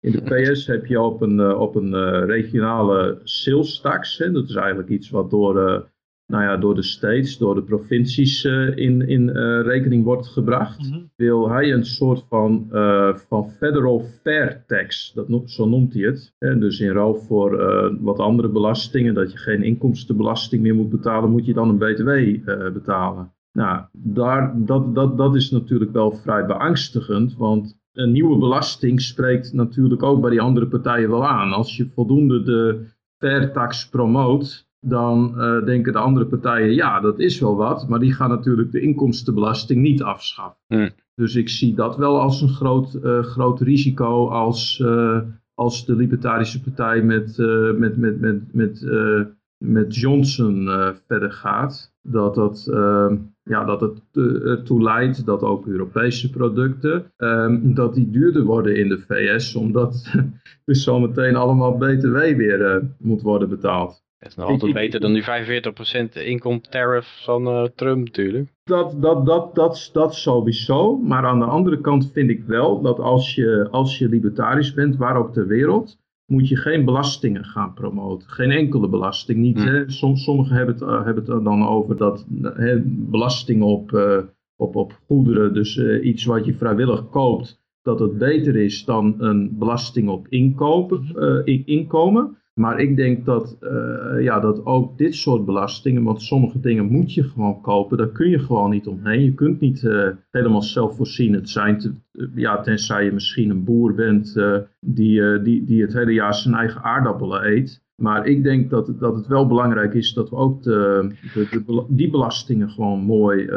In de VS heb je op een, op een regionale sales tax. Hè, dat is eigenlijk iets wat door nou ja, door de states, door de provincies in, in uh, rekening wordt gebracht, mm -hmm. wil hij een soort van, uh, van federal fair tax, dat no zo noemt hij het. En dus in ruil voor wat andere belastingen, dat je geen inkomstenbelasting meer moet betalen, moet je dan een btw betalen. Nou, daar, dat, dat, dat is natuurlijk wel vrij beangstigend, want een nieuwe belasting spreekt natuurlijk ook bij die andere partijen wel aan. Als je voldoende de fair tax promoot, dan uh, denken de andere partijen, ja, dat is wel wat, maar die gaan natuurlijk de inkomstenbelasting niet afschaffen. Hmm. Dus ik zie dat wel als een groot, uh, groot risico als, uh, als de Libertarische Partij met, met, met, met, met, met Johnson verder gaat. Dat, dat, ja, dat het ertoe leidt dat ook Europese producten, dat die duurder worden in de VS, omdat dus zometeen allemaal BTW weer moet worden betaald. Dat is nog altijd beter dan die 45% income tariff van uh, Trump natuurlijk. Dat, dat, dat, dat, dat sowieso. Maar aan de andere kant vind ik wel dat als je, als je libertarisch bent, waar ook ter wereld, moet je geen belastingen gaan promoten. Geen enkele belasting. Niet, hm. hè? sommigen hebben het, uh, hebben het dan over dat hè, belasting op, uh, op, op goederen, dus iets wat je vrijwillig koopt, dat het beter is dan een belasting op inkopen, inkomen. Maar ik denk dat, uh, ja, dat ook dit soort belastingen, want sommige dingen moet je gewoon kopen, daar kun je gewoon niet omheen. Je kunt niet uh, helemaal zelfvoorzienend zijn, te, uh, ja, tenzij je misschien een boer bent die, die, die het hele jaar zijn eigen aardappelen eet. Maar ik denk dat, dat het wel belangrijk is dat we ook de, die belastingen gewoon mooi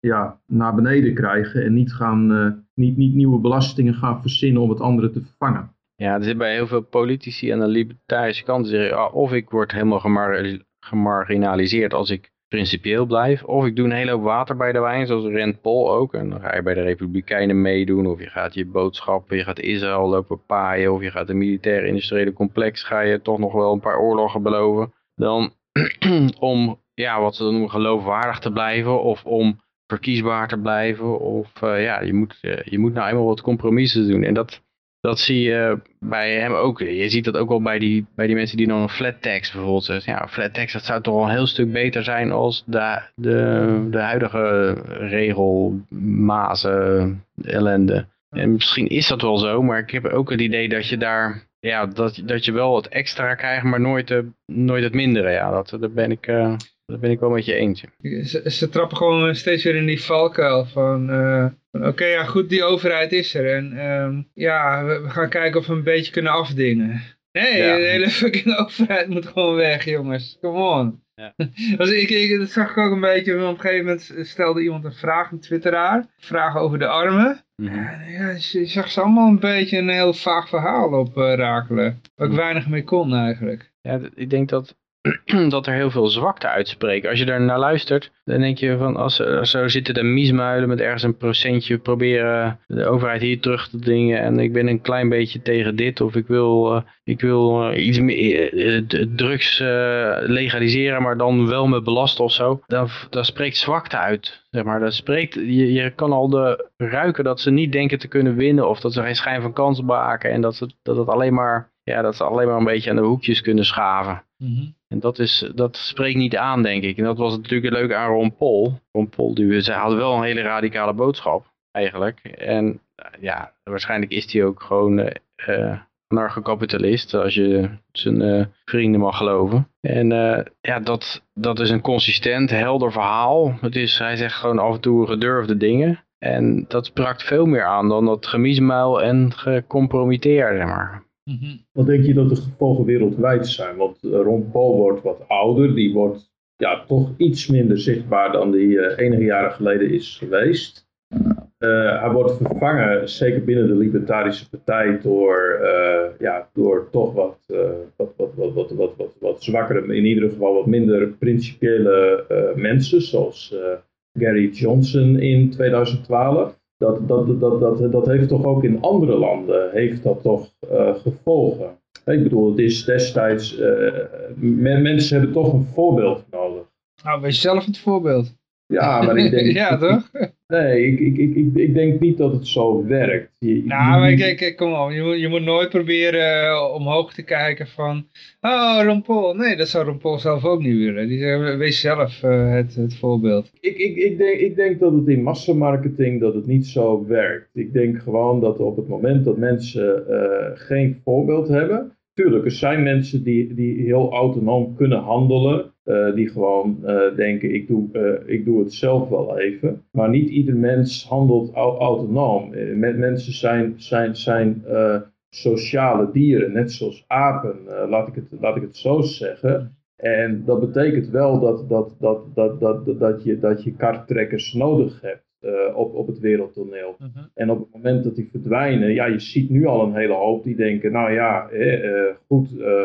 ja, naar beneden krijgen en niet, gaan, niet, niet nieuwe belastingen gaan verzinnen om het andere te vervangen. Ja, er zit bij heel veel politici aan de libertarische kant zeggen, ah, of ik word helemaal gemar gemarginaliseerd als ik principieel blijf, of ik doe een hele hoop water bij de wijn, zoals Rand Paul ook, en dan ga je bij de Republikeinen meedoen, of je gaat je boodschappen, je gaat Israël lopen paaien, of je gaat een militaire industriële complex, ga je toch nog wel een paar oorlogen beloven, dan om, ja, wat ze dan noemen, geloofwaardig te blijven, of om verkiesbaar te blijven, of uh, ja, je moet, uh, je moet nou eenmaal wat compromissen doen, en dat dat zie je bij hem ook. Je ziet dat ook wel bij die, bij die mensen die dan een flat tax bijvoorbeeld zeggen. Ja, flat tax dat zou toch wel een heel stuk beter zijn als de, de, de huidige regelmazen ellende. En misschien is dat wel zo, maar ik heb ook het idee dat je daar, ja, dat, dat je wel het extra krijgt, maar nooit, de, nooit het mindere. Ja, dat, daar ben ik... Uh, dat ben ik wel met je eens. Ze, ze, trappen gewoon steeds weer in die valkuil van... Uh, Oké, ja goed, die overheid is er. En um, ja, we, we, gaan kijken of we een beetje kunnen afdingen. Nee, ja. de hele fucking overheid moet gewoon weg, jongens. Come on. Ja. dus ik, ik, dat zag ik ook een beetje, op een gegeven moment stelde iemand een vraag, een twitteraar. Vraag over de armen. Mm -hmm. Ja, je zag ze allemaal een beetje een heel vaag verhaal op uh, rakelen. Waar ik mhm. weinig mee kon eigenlijk. Ja, ik denk dat dat er heel veel zwakte uitspreken. Als je daar naar luistert, dan denk je van, als zo zitten de miesmuilen met ergens een procentje proberen de overheid hier terug te dringen en ik ben een klein beetje tegen dit of ik wil, uh, ik wil uh, iets meer uh, drugs legaliseren, maar dan wel met belasten of zo, dan, dan spreekt zwakte uit. Zeg maar, dat spreekt, je, je kan al de ruiken dat ze niet denken te kunnen winnen of dat ze geen schijn van kans maken en dat, ze, dat het alleen maar ja, dat ze alleen maar een beetje aan de hoekjes kunnen schaven. Mm. En dat, is, dat spreekt niet aan, denk ik. En dat was natuurlijk leuk aan Ron Paul. Ron Paul, die, ze hadden wel een hele radicale boodschap, eigenlijk. En ja, waarschijnlijk is hij ook gewoon uh, anarcho-kapitalist, als je zijn vrienden mag geloven. En ja, dat, dat is een consistent, helder verhaal. Het is, hij zegt gewoon af en toe gedurfde dingen. En dat sprak veel meer aan dan dat gemiesmuil en gecompromitteer, zeg maar. Mm -hmm. Wat denk je dat de gevolgen wereldwijd zijn? Want Ron Paul wordt wat ouder, die wordt ja, toch iets minder zichtbaar dan die uh, enige jaren geleden is geweest. Uh, hij wordt vervangen, zeker binnen de Libertarische Partij, door, ja, door toch wat, wat, wat, wat, wat, wat, wat, wat zwakkere, in ieder geval wat minder principiële mensen, zoals Gary Johnson in 2012 dat, dat, dat, dat, dat heeft toch ook in andere landen heeft dat toch uh, gevolgen. Ik bedoel, het is destijds, uh, mensen hebben toch een voorbeeld nodig. Nou, wees zelf het voorbeeld. Ja, maar ik denk... ja, toch? Nee, ik, ik, ik, ik, ik denk niet dat het zo werkt. Je- Nou, maar kijk, kijk, kom op. Je moet, je moet nooit proberen eh, omhoog te kijken van... Oh, Ron Paul. Nee, dat zou Ron Paul zelf ook niet willen. Die zegt, wees zelf eh, het, het voorbeeld. Ik, ik, ik, denk, ik denk dat het in massamarketing dat het niet zo werkt. Ik denk gewoon dat op het moment dat mensen eh, geen voorbeeld hebben. Tuurlijk, er zijn mensen die, die heel autonoom kunnen handelen. eh, die gewoon eh, denken, ik doe, eh, ik doe het zelf wel even. Maar niet ieder mens handelt au- autonoom. Men- mensen zijn, zijn, zijn sociale dieren, net zoals apen. laat, ik het, laat ik het zo zeggen. En dat betekent wel dat, dat, dat, dat, dat, dat, dat, je, dat je karttrekkers nodig hebt eh, op, op het wereldtoneel. En op het moment dat die verdwijnen, ja, je ziet nu al een hele hoop die denken, nou ja, eh, eh, goed, eh,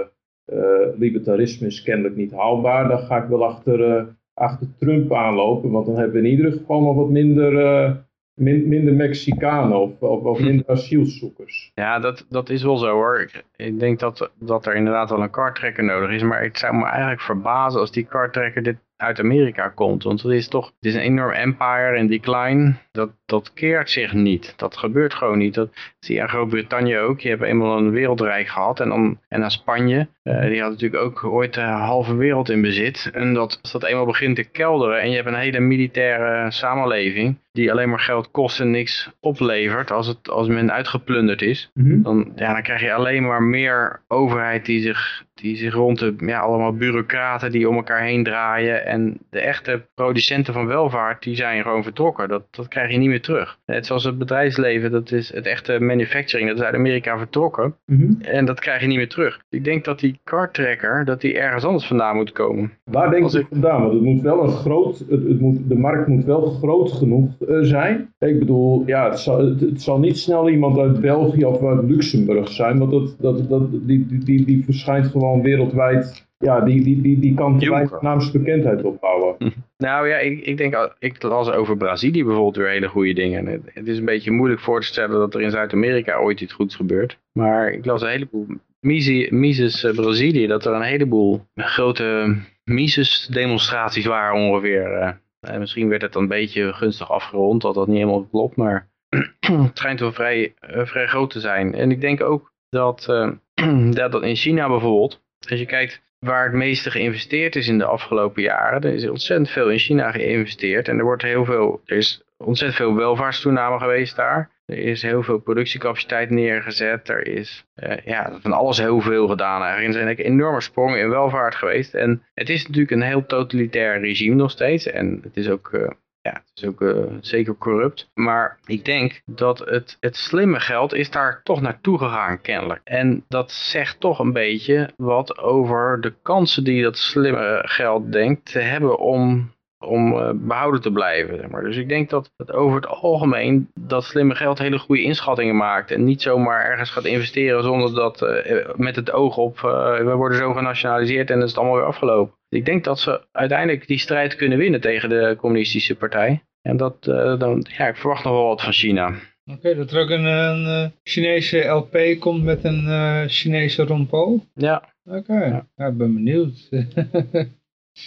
libertarisme is kennelijk niet haalbaar, dan ga ik wel achter, eh, achter Trump aanlopen, want dan hebben we in ieder geval nog wat minder, eh, min- minder Mexicanen of, of, of minder asielzoekers. Ja, dat, dat is wel zo hoor. Ik, ik denk dat, dat er inderdaad wel een kartrekker nodig is. Maar het zou me eigenlijk verbazen als die kartrekker dit uit Amerika komt. Want het is toch het is een enorm empire in decline. Dat, dat keert zich niet. Dat gebeurt gewoon niet. Dat zie je aan Groot-Brittannië ook. Je hebt eenmaal een wereldrijk gehad. En, dan, en aan Spanje. Eh, die had natuurlijk ook ooit de halve wereld in bezit. En dat, als dat eenmaal begint te kelderen. En je hebt een hele militaire samenleving. Die alleen maar geld kost en niks oplevert. Als, het, als men uitgeplunderd is dan, ja, dan krijg je alleen maar meer overheid die zich, die zich rond de, ja, allemaal bureaucraten die om elkaar heen draaien. En de echte producenten van welvaart, die zijn gewoon vertrokken. Dat, dat krijg je niet meer terug. Net zoals het bedrijfsleven, dat is het echte manufacturing, dat is uit Amerika vertrokken. En dat krijg je niet meer terug. Ik denk dat die kartrekker, dat die ergens anders vandaan moet komen. Waar denk je ik- vandaan? Want het moet wel een groot, het, het moet, de markt moet wel groot genoeg eh, zijn. Ik bedoel, ja, het zal, het, het zal niet snel iemand uit België of uit Luxemburg zijn, want dat, dat, dat, die, die, die, die verschijnt gewoon wereldwijd. Ja, die, die, die, die kan weinig naamsbekendheid opbouwen. Nou ja, ik, ik denk, ik las over Brazilië bijvoorbeeld weer hele goede dingen. En Het, het is een beetje moeilijk voor te stellen dat er in Zuid-Amerika ooit iets goeds gebeurt. Maar ik las een heleboel Mises, eh, Brazilië, dat er een heleboel grote Mises demonstraties waren ongeveer. eh. En misschien werd het dan een beetje gunstig afgerond, dat dat niet helemaal klopt, maar het schijnt wel vrij, eh, vrij groot te zijn. En ik denk ook dat, eh, dat in China bijvoorbeeld, als je kijkt waar het meeste geïnvesteerd is in de afgelopen jaren. Er is ontzettend veel in China geïnvesteerd. En er wordt heel veel, er is ontzettend veel welvaartstoename geweest daar. Er is heel veel productiecapaciteit neergezet. Er is eh, ja, van alles heel veel gedaan. Er zijn enorme sprongen in welvaart geweest. En het is natuurlijk een heel totalitair regime nog steeds. En het is ook... eh, ja, het is ook eh, zeker corrupt. Maar ik denk dat het, het slimme geld is daar toch naartoe gegaan, kennelijk. En dat zegt toch een beetje wat over de kansen die dat slimme geld denkt te hebben om, om eh, behouden te blijven. Dus ik denk dat, over het algemeen dat slimme geld hele goede inschattingen maakt. En niet zomaar ergens gaat investeren zonder dat eh, met het oog op we worden zo genationaliseerd en is allemaal weer afgelopen. Ik denk dat ze uiteindelijk die strijd kunnen winnen tegen de communistische partij. En dat, eh, dan, ja, ik verwacht nog wel wat van China. Oké, dat er ook een, een eh, Chinese LP komt met een eh, Chinese Paul. Ja. Oké, ja, ik ben benieuwd.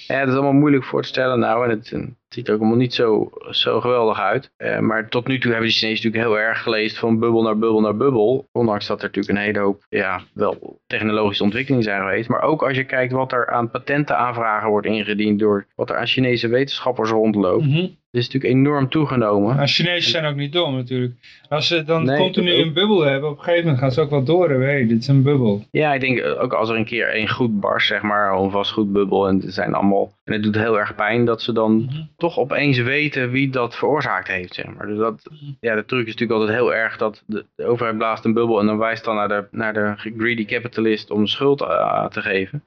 Ja, dat is allemaal moeilijk voor te stellen nou. En het, ziet er ook allemaal niet zo, zo geweldig uit. Eh, maar tot nu toe hebben de Chinezen natuurlijk heel erg geleefd van bubbel naar bubbel naar bubbel. Ondanks dat er natuurlijk een hele hoop, ja, wel technologische ontwikkelingen zijn geweest. Maar ook als je kijkt wat er aan patentenaanvragen wordt ingediend door wat er aan Chinese wetenschappers rondloopt. Mhm. Dat is natuurlijk enorm toegenomen. Maar Chinezen zijn ook niet dom natuurlijk. Als ze dan Nee, continu een bubbel hebben, op een gegeven moment gaan ze ook wel. Hé, dit is een bubbel. Ja, ik denk ook als er een keer een goed barst, zeg maar, of was goed bubbel en het zijn allemaal, en het doet heel erg pijn dat ze dan Mhm. toch opeens weten wie dat veroorzaakt heeft, zeg maar. Dus dat, ja, de truc is natuurlijk altijd heel erg dat de, de overheid blaast een bubbel en dan wijst dan naar de, naar de greedy capitalist om schuld eh, te geven.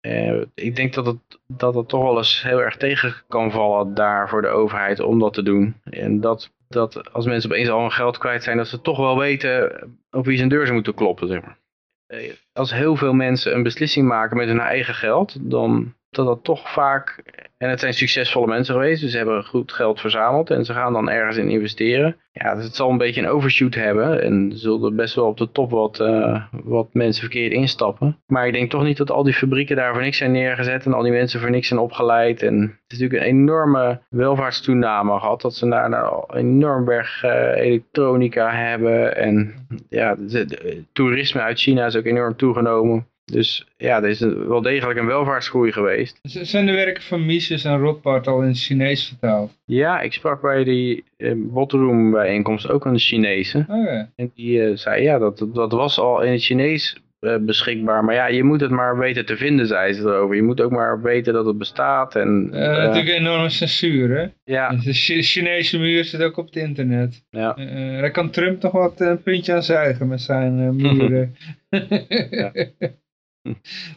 Eh, ik denk dat het, dat het toch wel eens heel erg tegen kan vallen daar voor de overheid om dat te doen. En dat, dat als mensen opeens al hun geld kwijt zijn, dat ze toch wel weten op wie zijn deur ze moeten kloppen, zeg maar. Eh, Als heel veel mensen een beslissing maken met hun eigen geld, dan dat dat toch vaak En het zijn succesvolle mensen geweest, dus ze hebben goed geld verzameld en ze gaan dan ergens in investeren. Ja, dus het zal een beetje een overshoot hebben en zullen best wel op de top wat, uh, wat mensen verkeerd instappen. Maar ik denk toch niet dat al die fabrieken daar voor niks zijn neergezet en al die mensen voor niks zijn opgeleid. En het is natuurlijk een enorme welvaartstoename gehad, dat ze daar nou enorm berg uh, elektronica hebben. En ja, de, toerisme uit China is ook enorm toegenomen. Dus ja, er is wel degelijk een welvaartsgroei geweest. Zijn de werken van Mises en Rothbard al in het Chinees vertaald? Ja, ik sprak bij die eh, Botroom bijeenkomst ook een Chinese. Oh En die uh, zei, ja, dat, dat was al in het Chinees uh, beschikbaar. Maar ja, je moet het maar weten te vinden, zei ze erover. Je moet ook maar weten dat het bestaat. En, uh, natuurlijk een enorme censuur, hè? Ja. De Chinese muur zit ook op het internet. Ja. daar kan Trump toch wat een puntje aan zuigen met zijn muren. ja.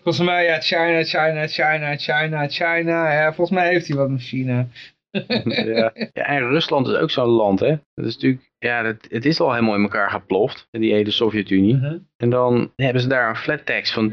Volgens mij, ja, China, China, China, China, China. Ja, volgens mij heeft hij wat met China. ja. ja, en Rusland is ook zo'n land, hè. Dat is natuurlijk, ja, dat, het is al helemaal in elkaar geploft, die hele Sovjet-Unie. Uh -huh. En dan hebben ze daar een flat tax van 13%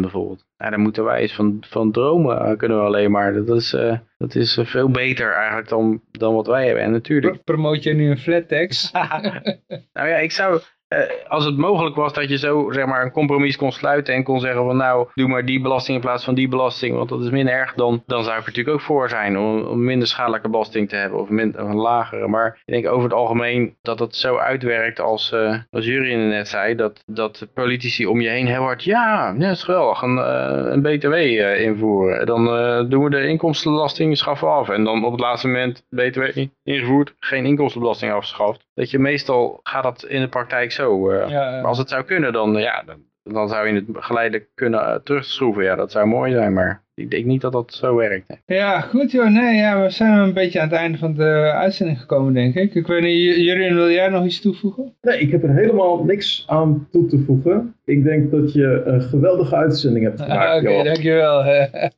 bijvoorbeeld. Nou, daar moeten wij eens van, van dromen, kunnen we alleen maar. Dat is, uh, dat is veel beter eigenlijk dan, dan wat wij hebben. En natuurlijk... Promoot je nu een flat tax? nou ja, ik zou... Uh, als het mogelijk was dat je zo zeg maar, een compromis kon sluiten en kon zeggen van nou, doe maar die belasting in plaats van die belasting, want dat is minder erg, dan, dan zou ik er natuurlijk ook voor zijn om, minder schadelijke belasting te hebben of, min, een lagere. Maar ik denk over het algemeen dat het zo uitwerkt als, uh, als Jurien net zei, dat, dat politici om je heen heel hard, ja, ja is geweldig, een, uh, een BTW invoeren. Dan doen we de inkomstenbelasting, schaffen af. En dan op het laatste moment BTW ingevoerd, geen inkomstenbelasting afgeschaft. Dat je meestal gaat dat in de praktijk zo. Uh, ja, maar als het zou kunnen, dan, ja, dan, dan zou je het geleidelijk kunnen uh, terugschroeven. Ja, dat zou mooi zijn, maar ik denk niet dat dat zo werkt. Hè. Ja, goed joh. Nee, ja, we zijn een beetje aan het einde van de uitzending gekomen, denk ik. Ik weet niet, Jurien, wil jij nog iets toevoegen? Nee, ik heb er helemaal niks aan toe te voegen. Ik denk dat je een geweldige uitzending hebt gemaakt, Oké, okay, dankjewel. ja,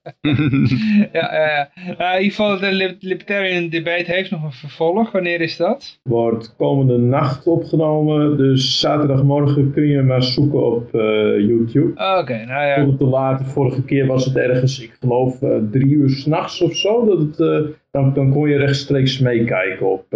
ja, ja. in ieder geval, de Libertarian Debate heeft nog een vervolg. Wanneer is dat? Wordt komende nacht opgenomen. Dus zaterdagmorgen kun je maar zoeken op uh, YouTube. Oké, okay, nou ja. Tot het te laat. De vorige keer was het ergens, ik geloof, uh, drie uur s'nachts of zo. Dat het, uh, dan, dan kon je rechtstreeks meekijken op,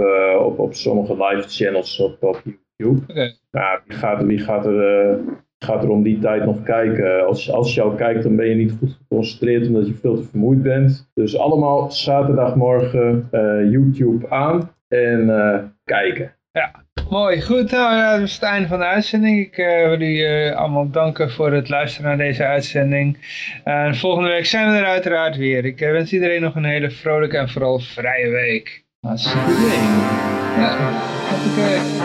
op, op sommige live channels op, op YouTube. Okay. Nou, wie gaat, wie gaat er gaat er om die tijd nog kijken. Als, als je al kijkt, dan ben je niet goed geconcentreerd omdat je veel te vermoeid bent. Dus allemaal zaterdagmorgen uh, YouTube aan en uh, kijken. Ja, mooi. Goed, nou ja, dat is het einde van de uitzending. Ik uh, wil jullie allemaal danken voor het luisteren naar deze uitzending. En volgende week zijn we er uiteraard weer. Ik wens iedereen nog een hele vrolijke en vooral vrije week. Hartstikke idee. Ja.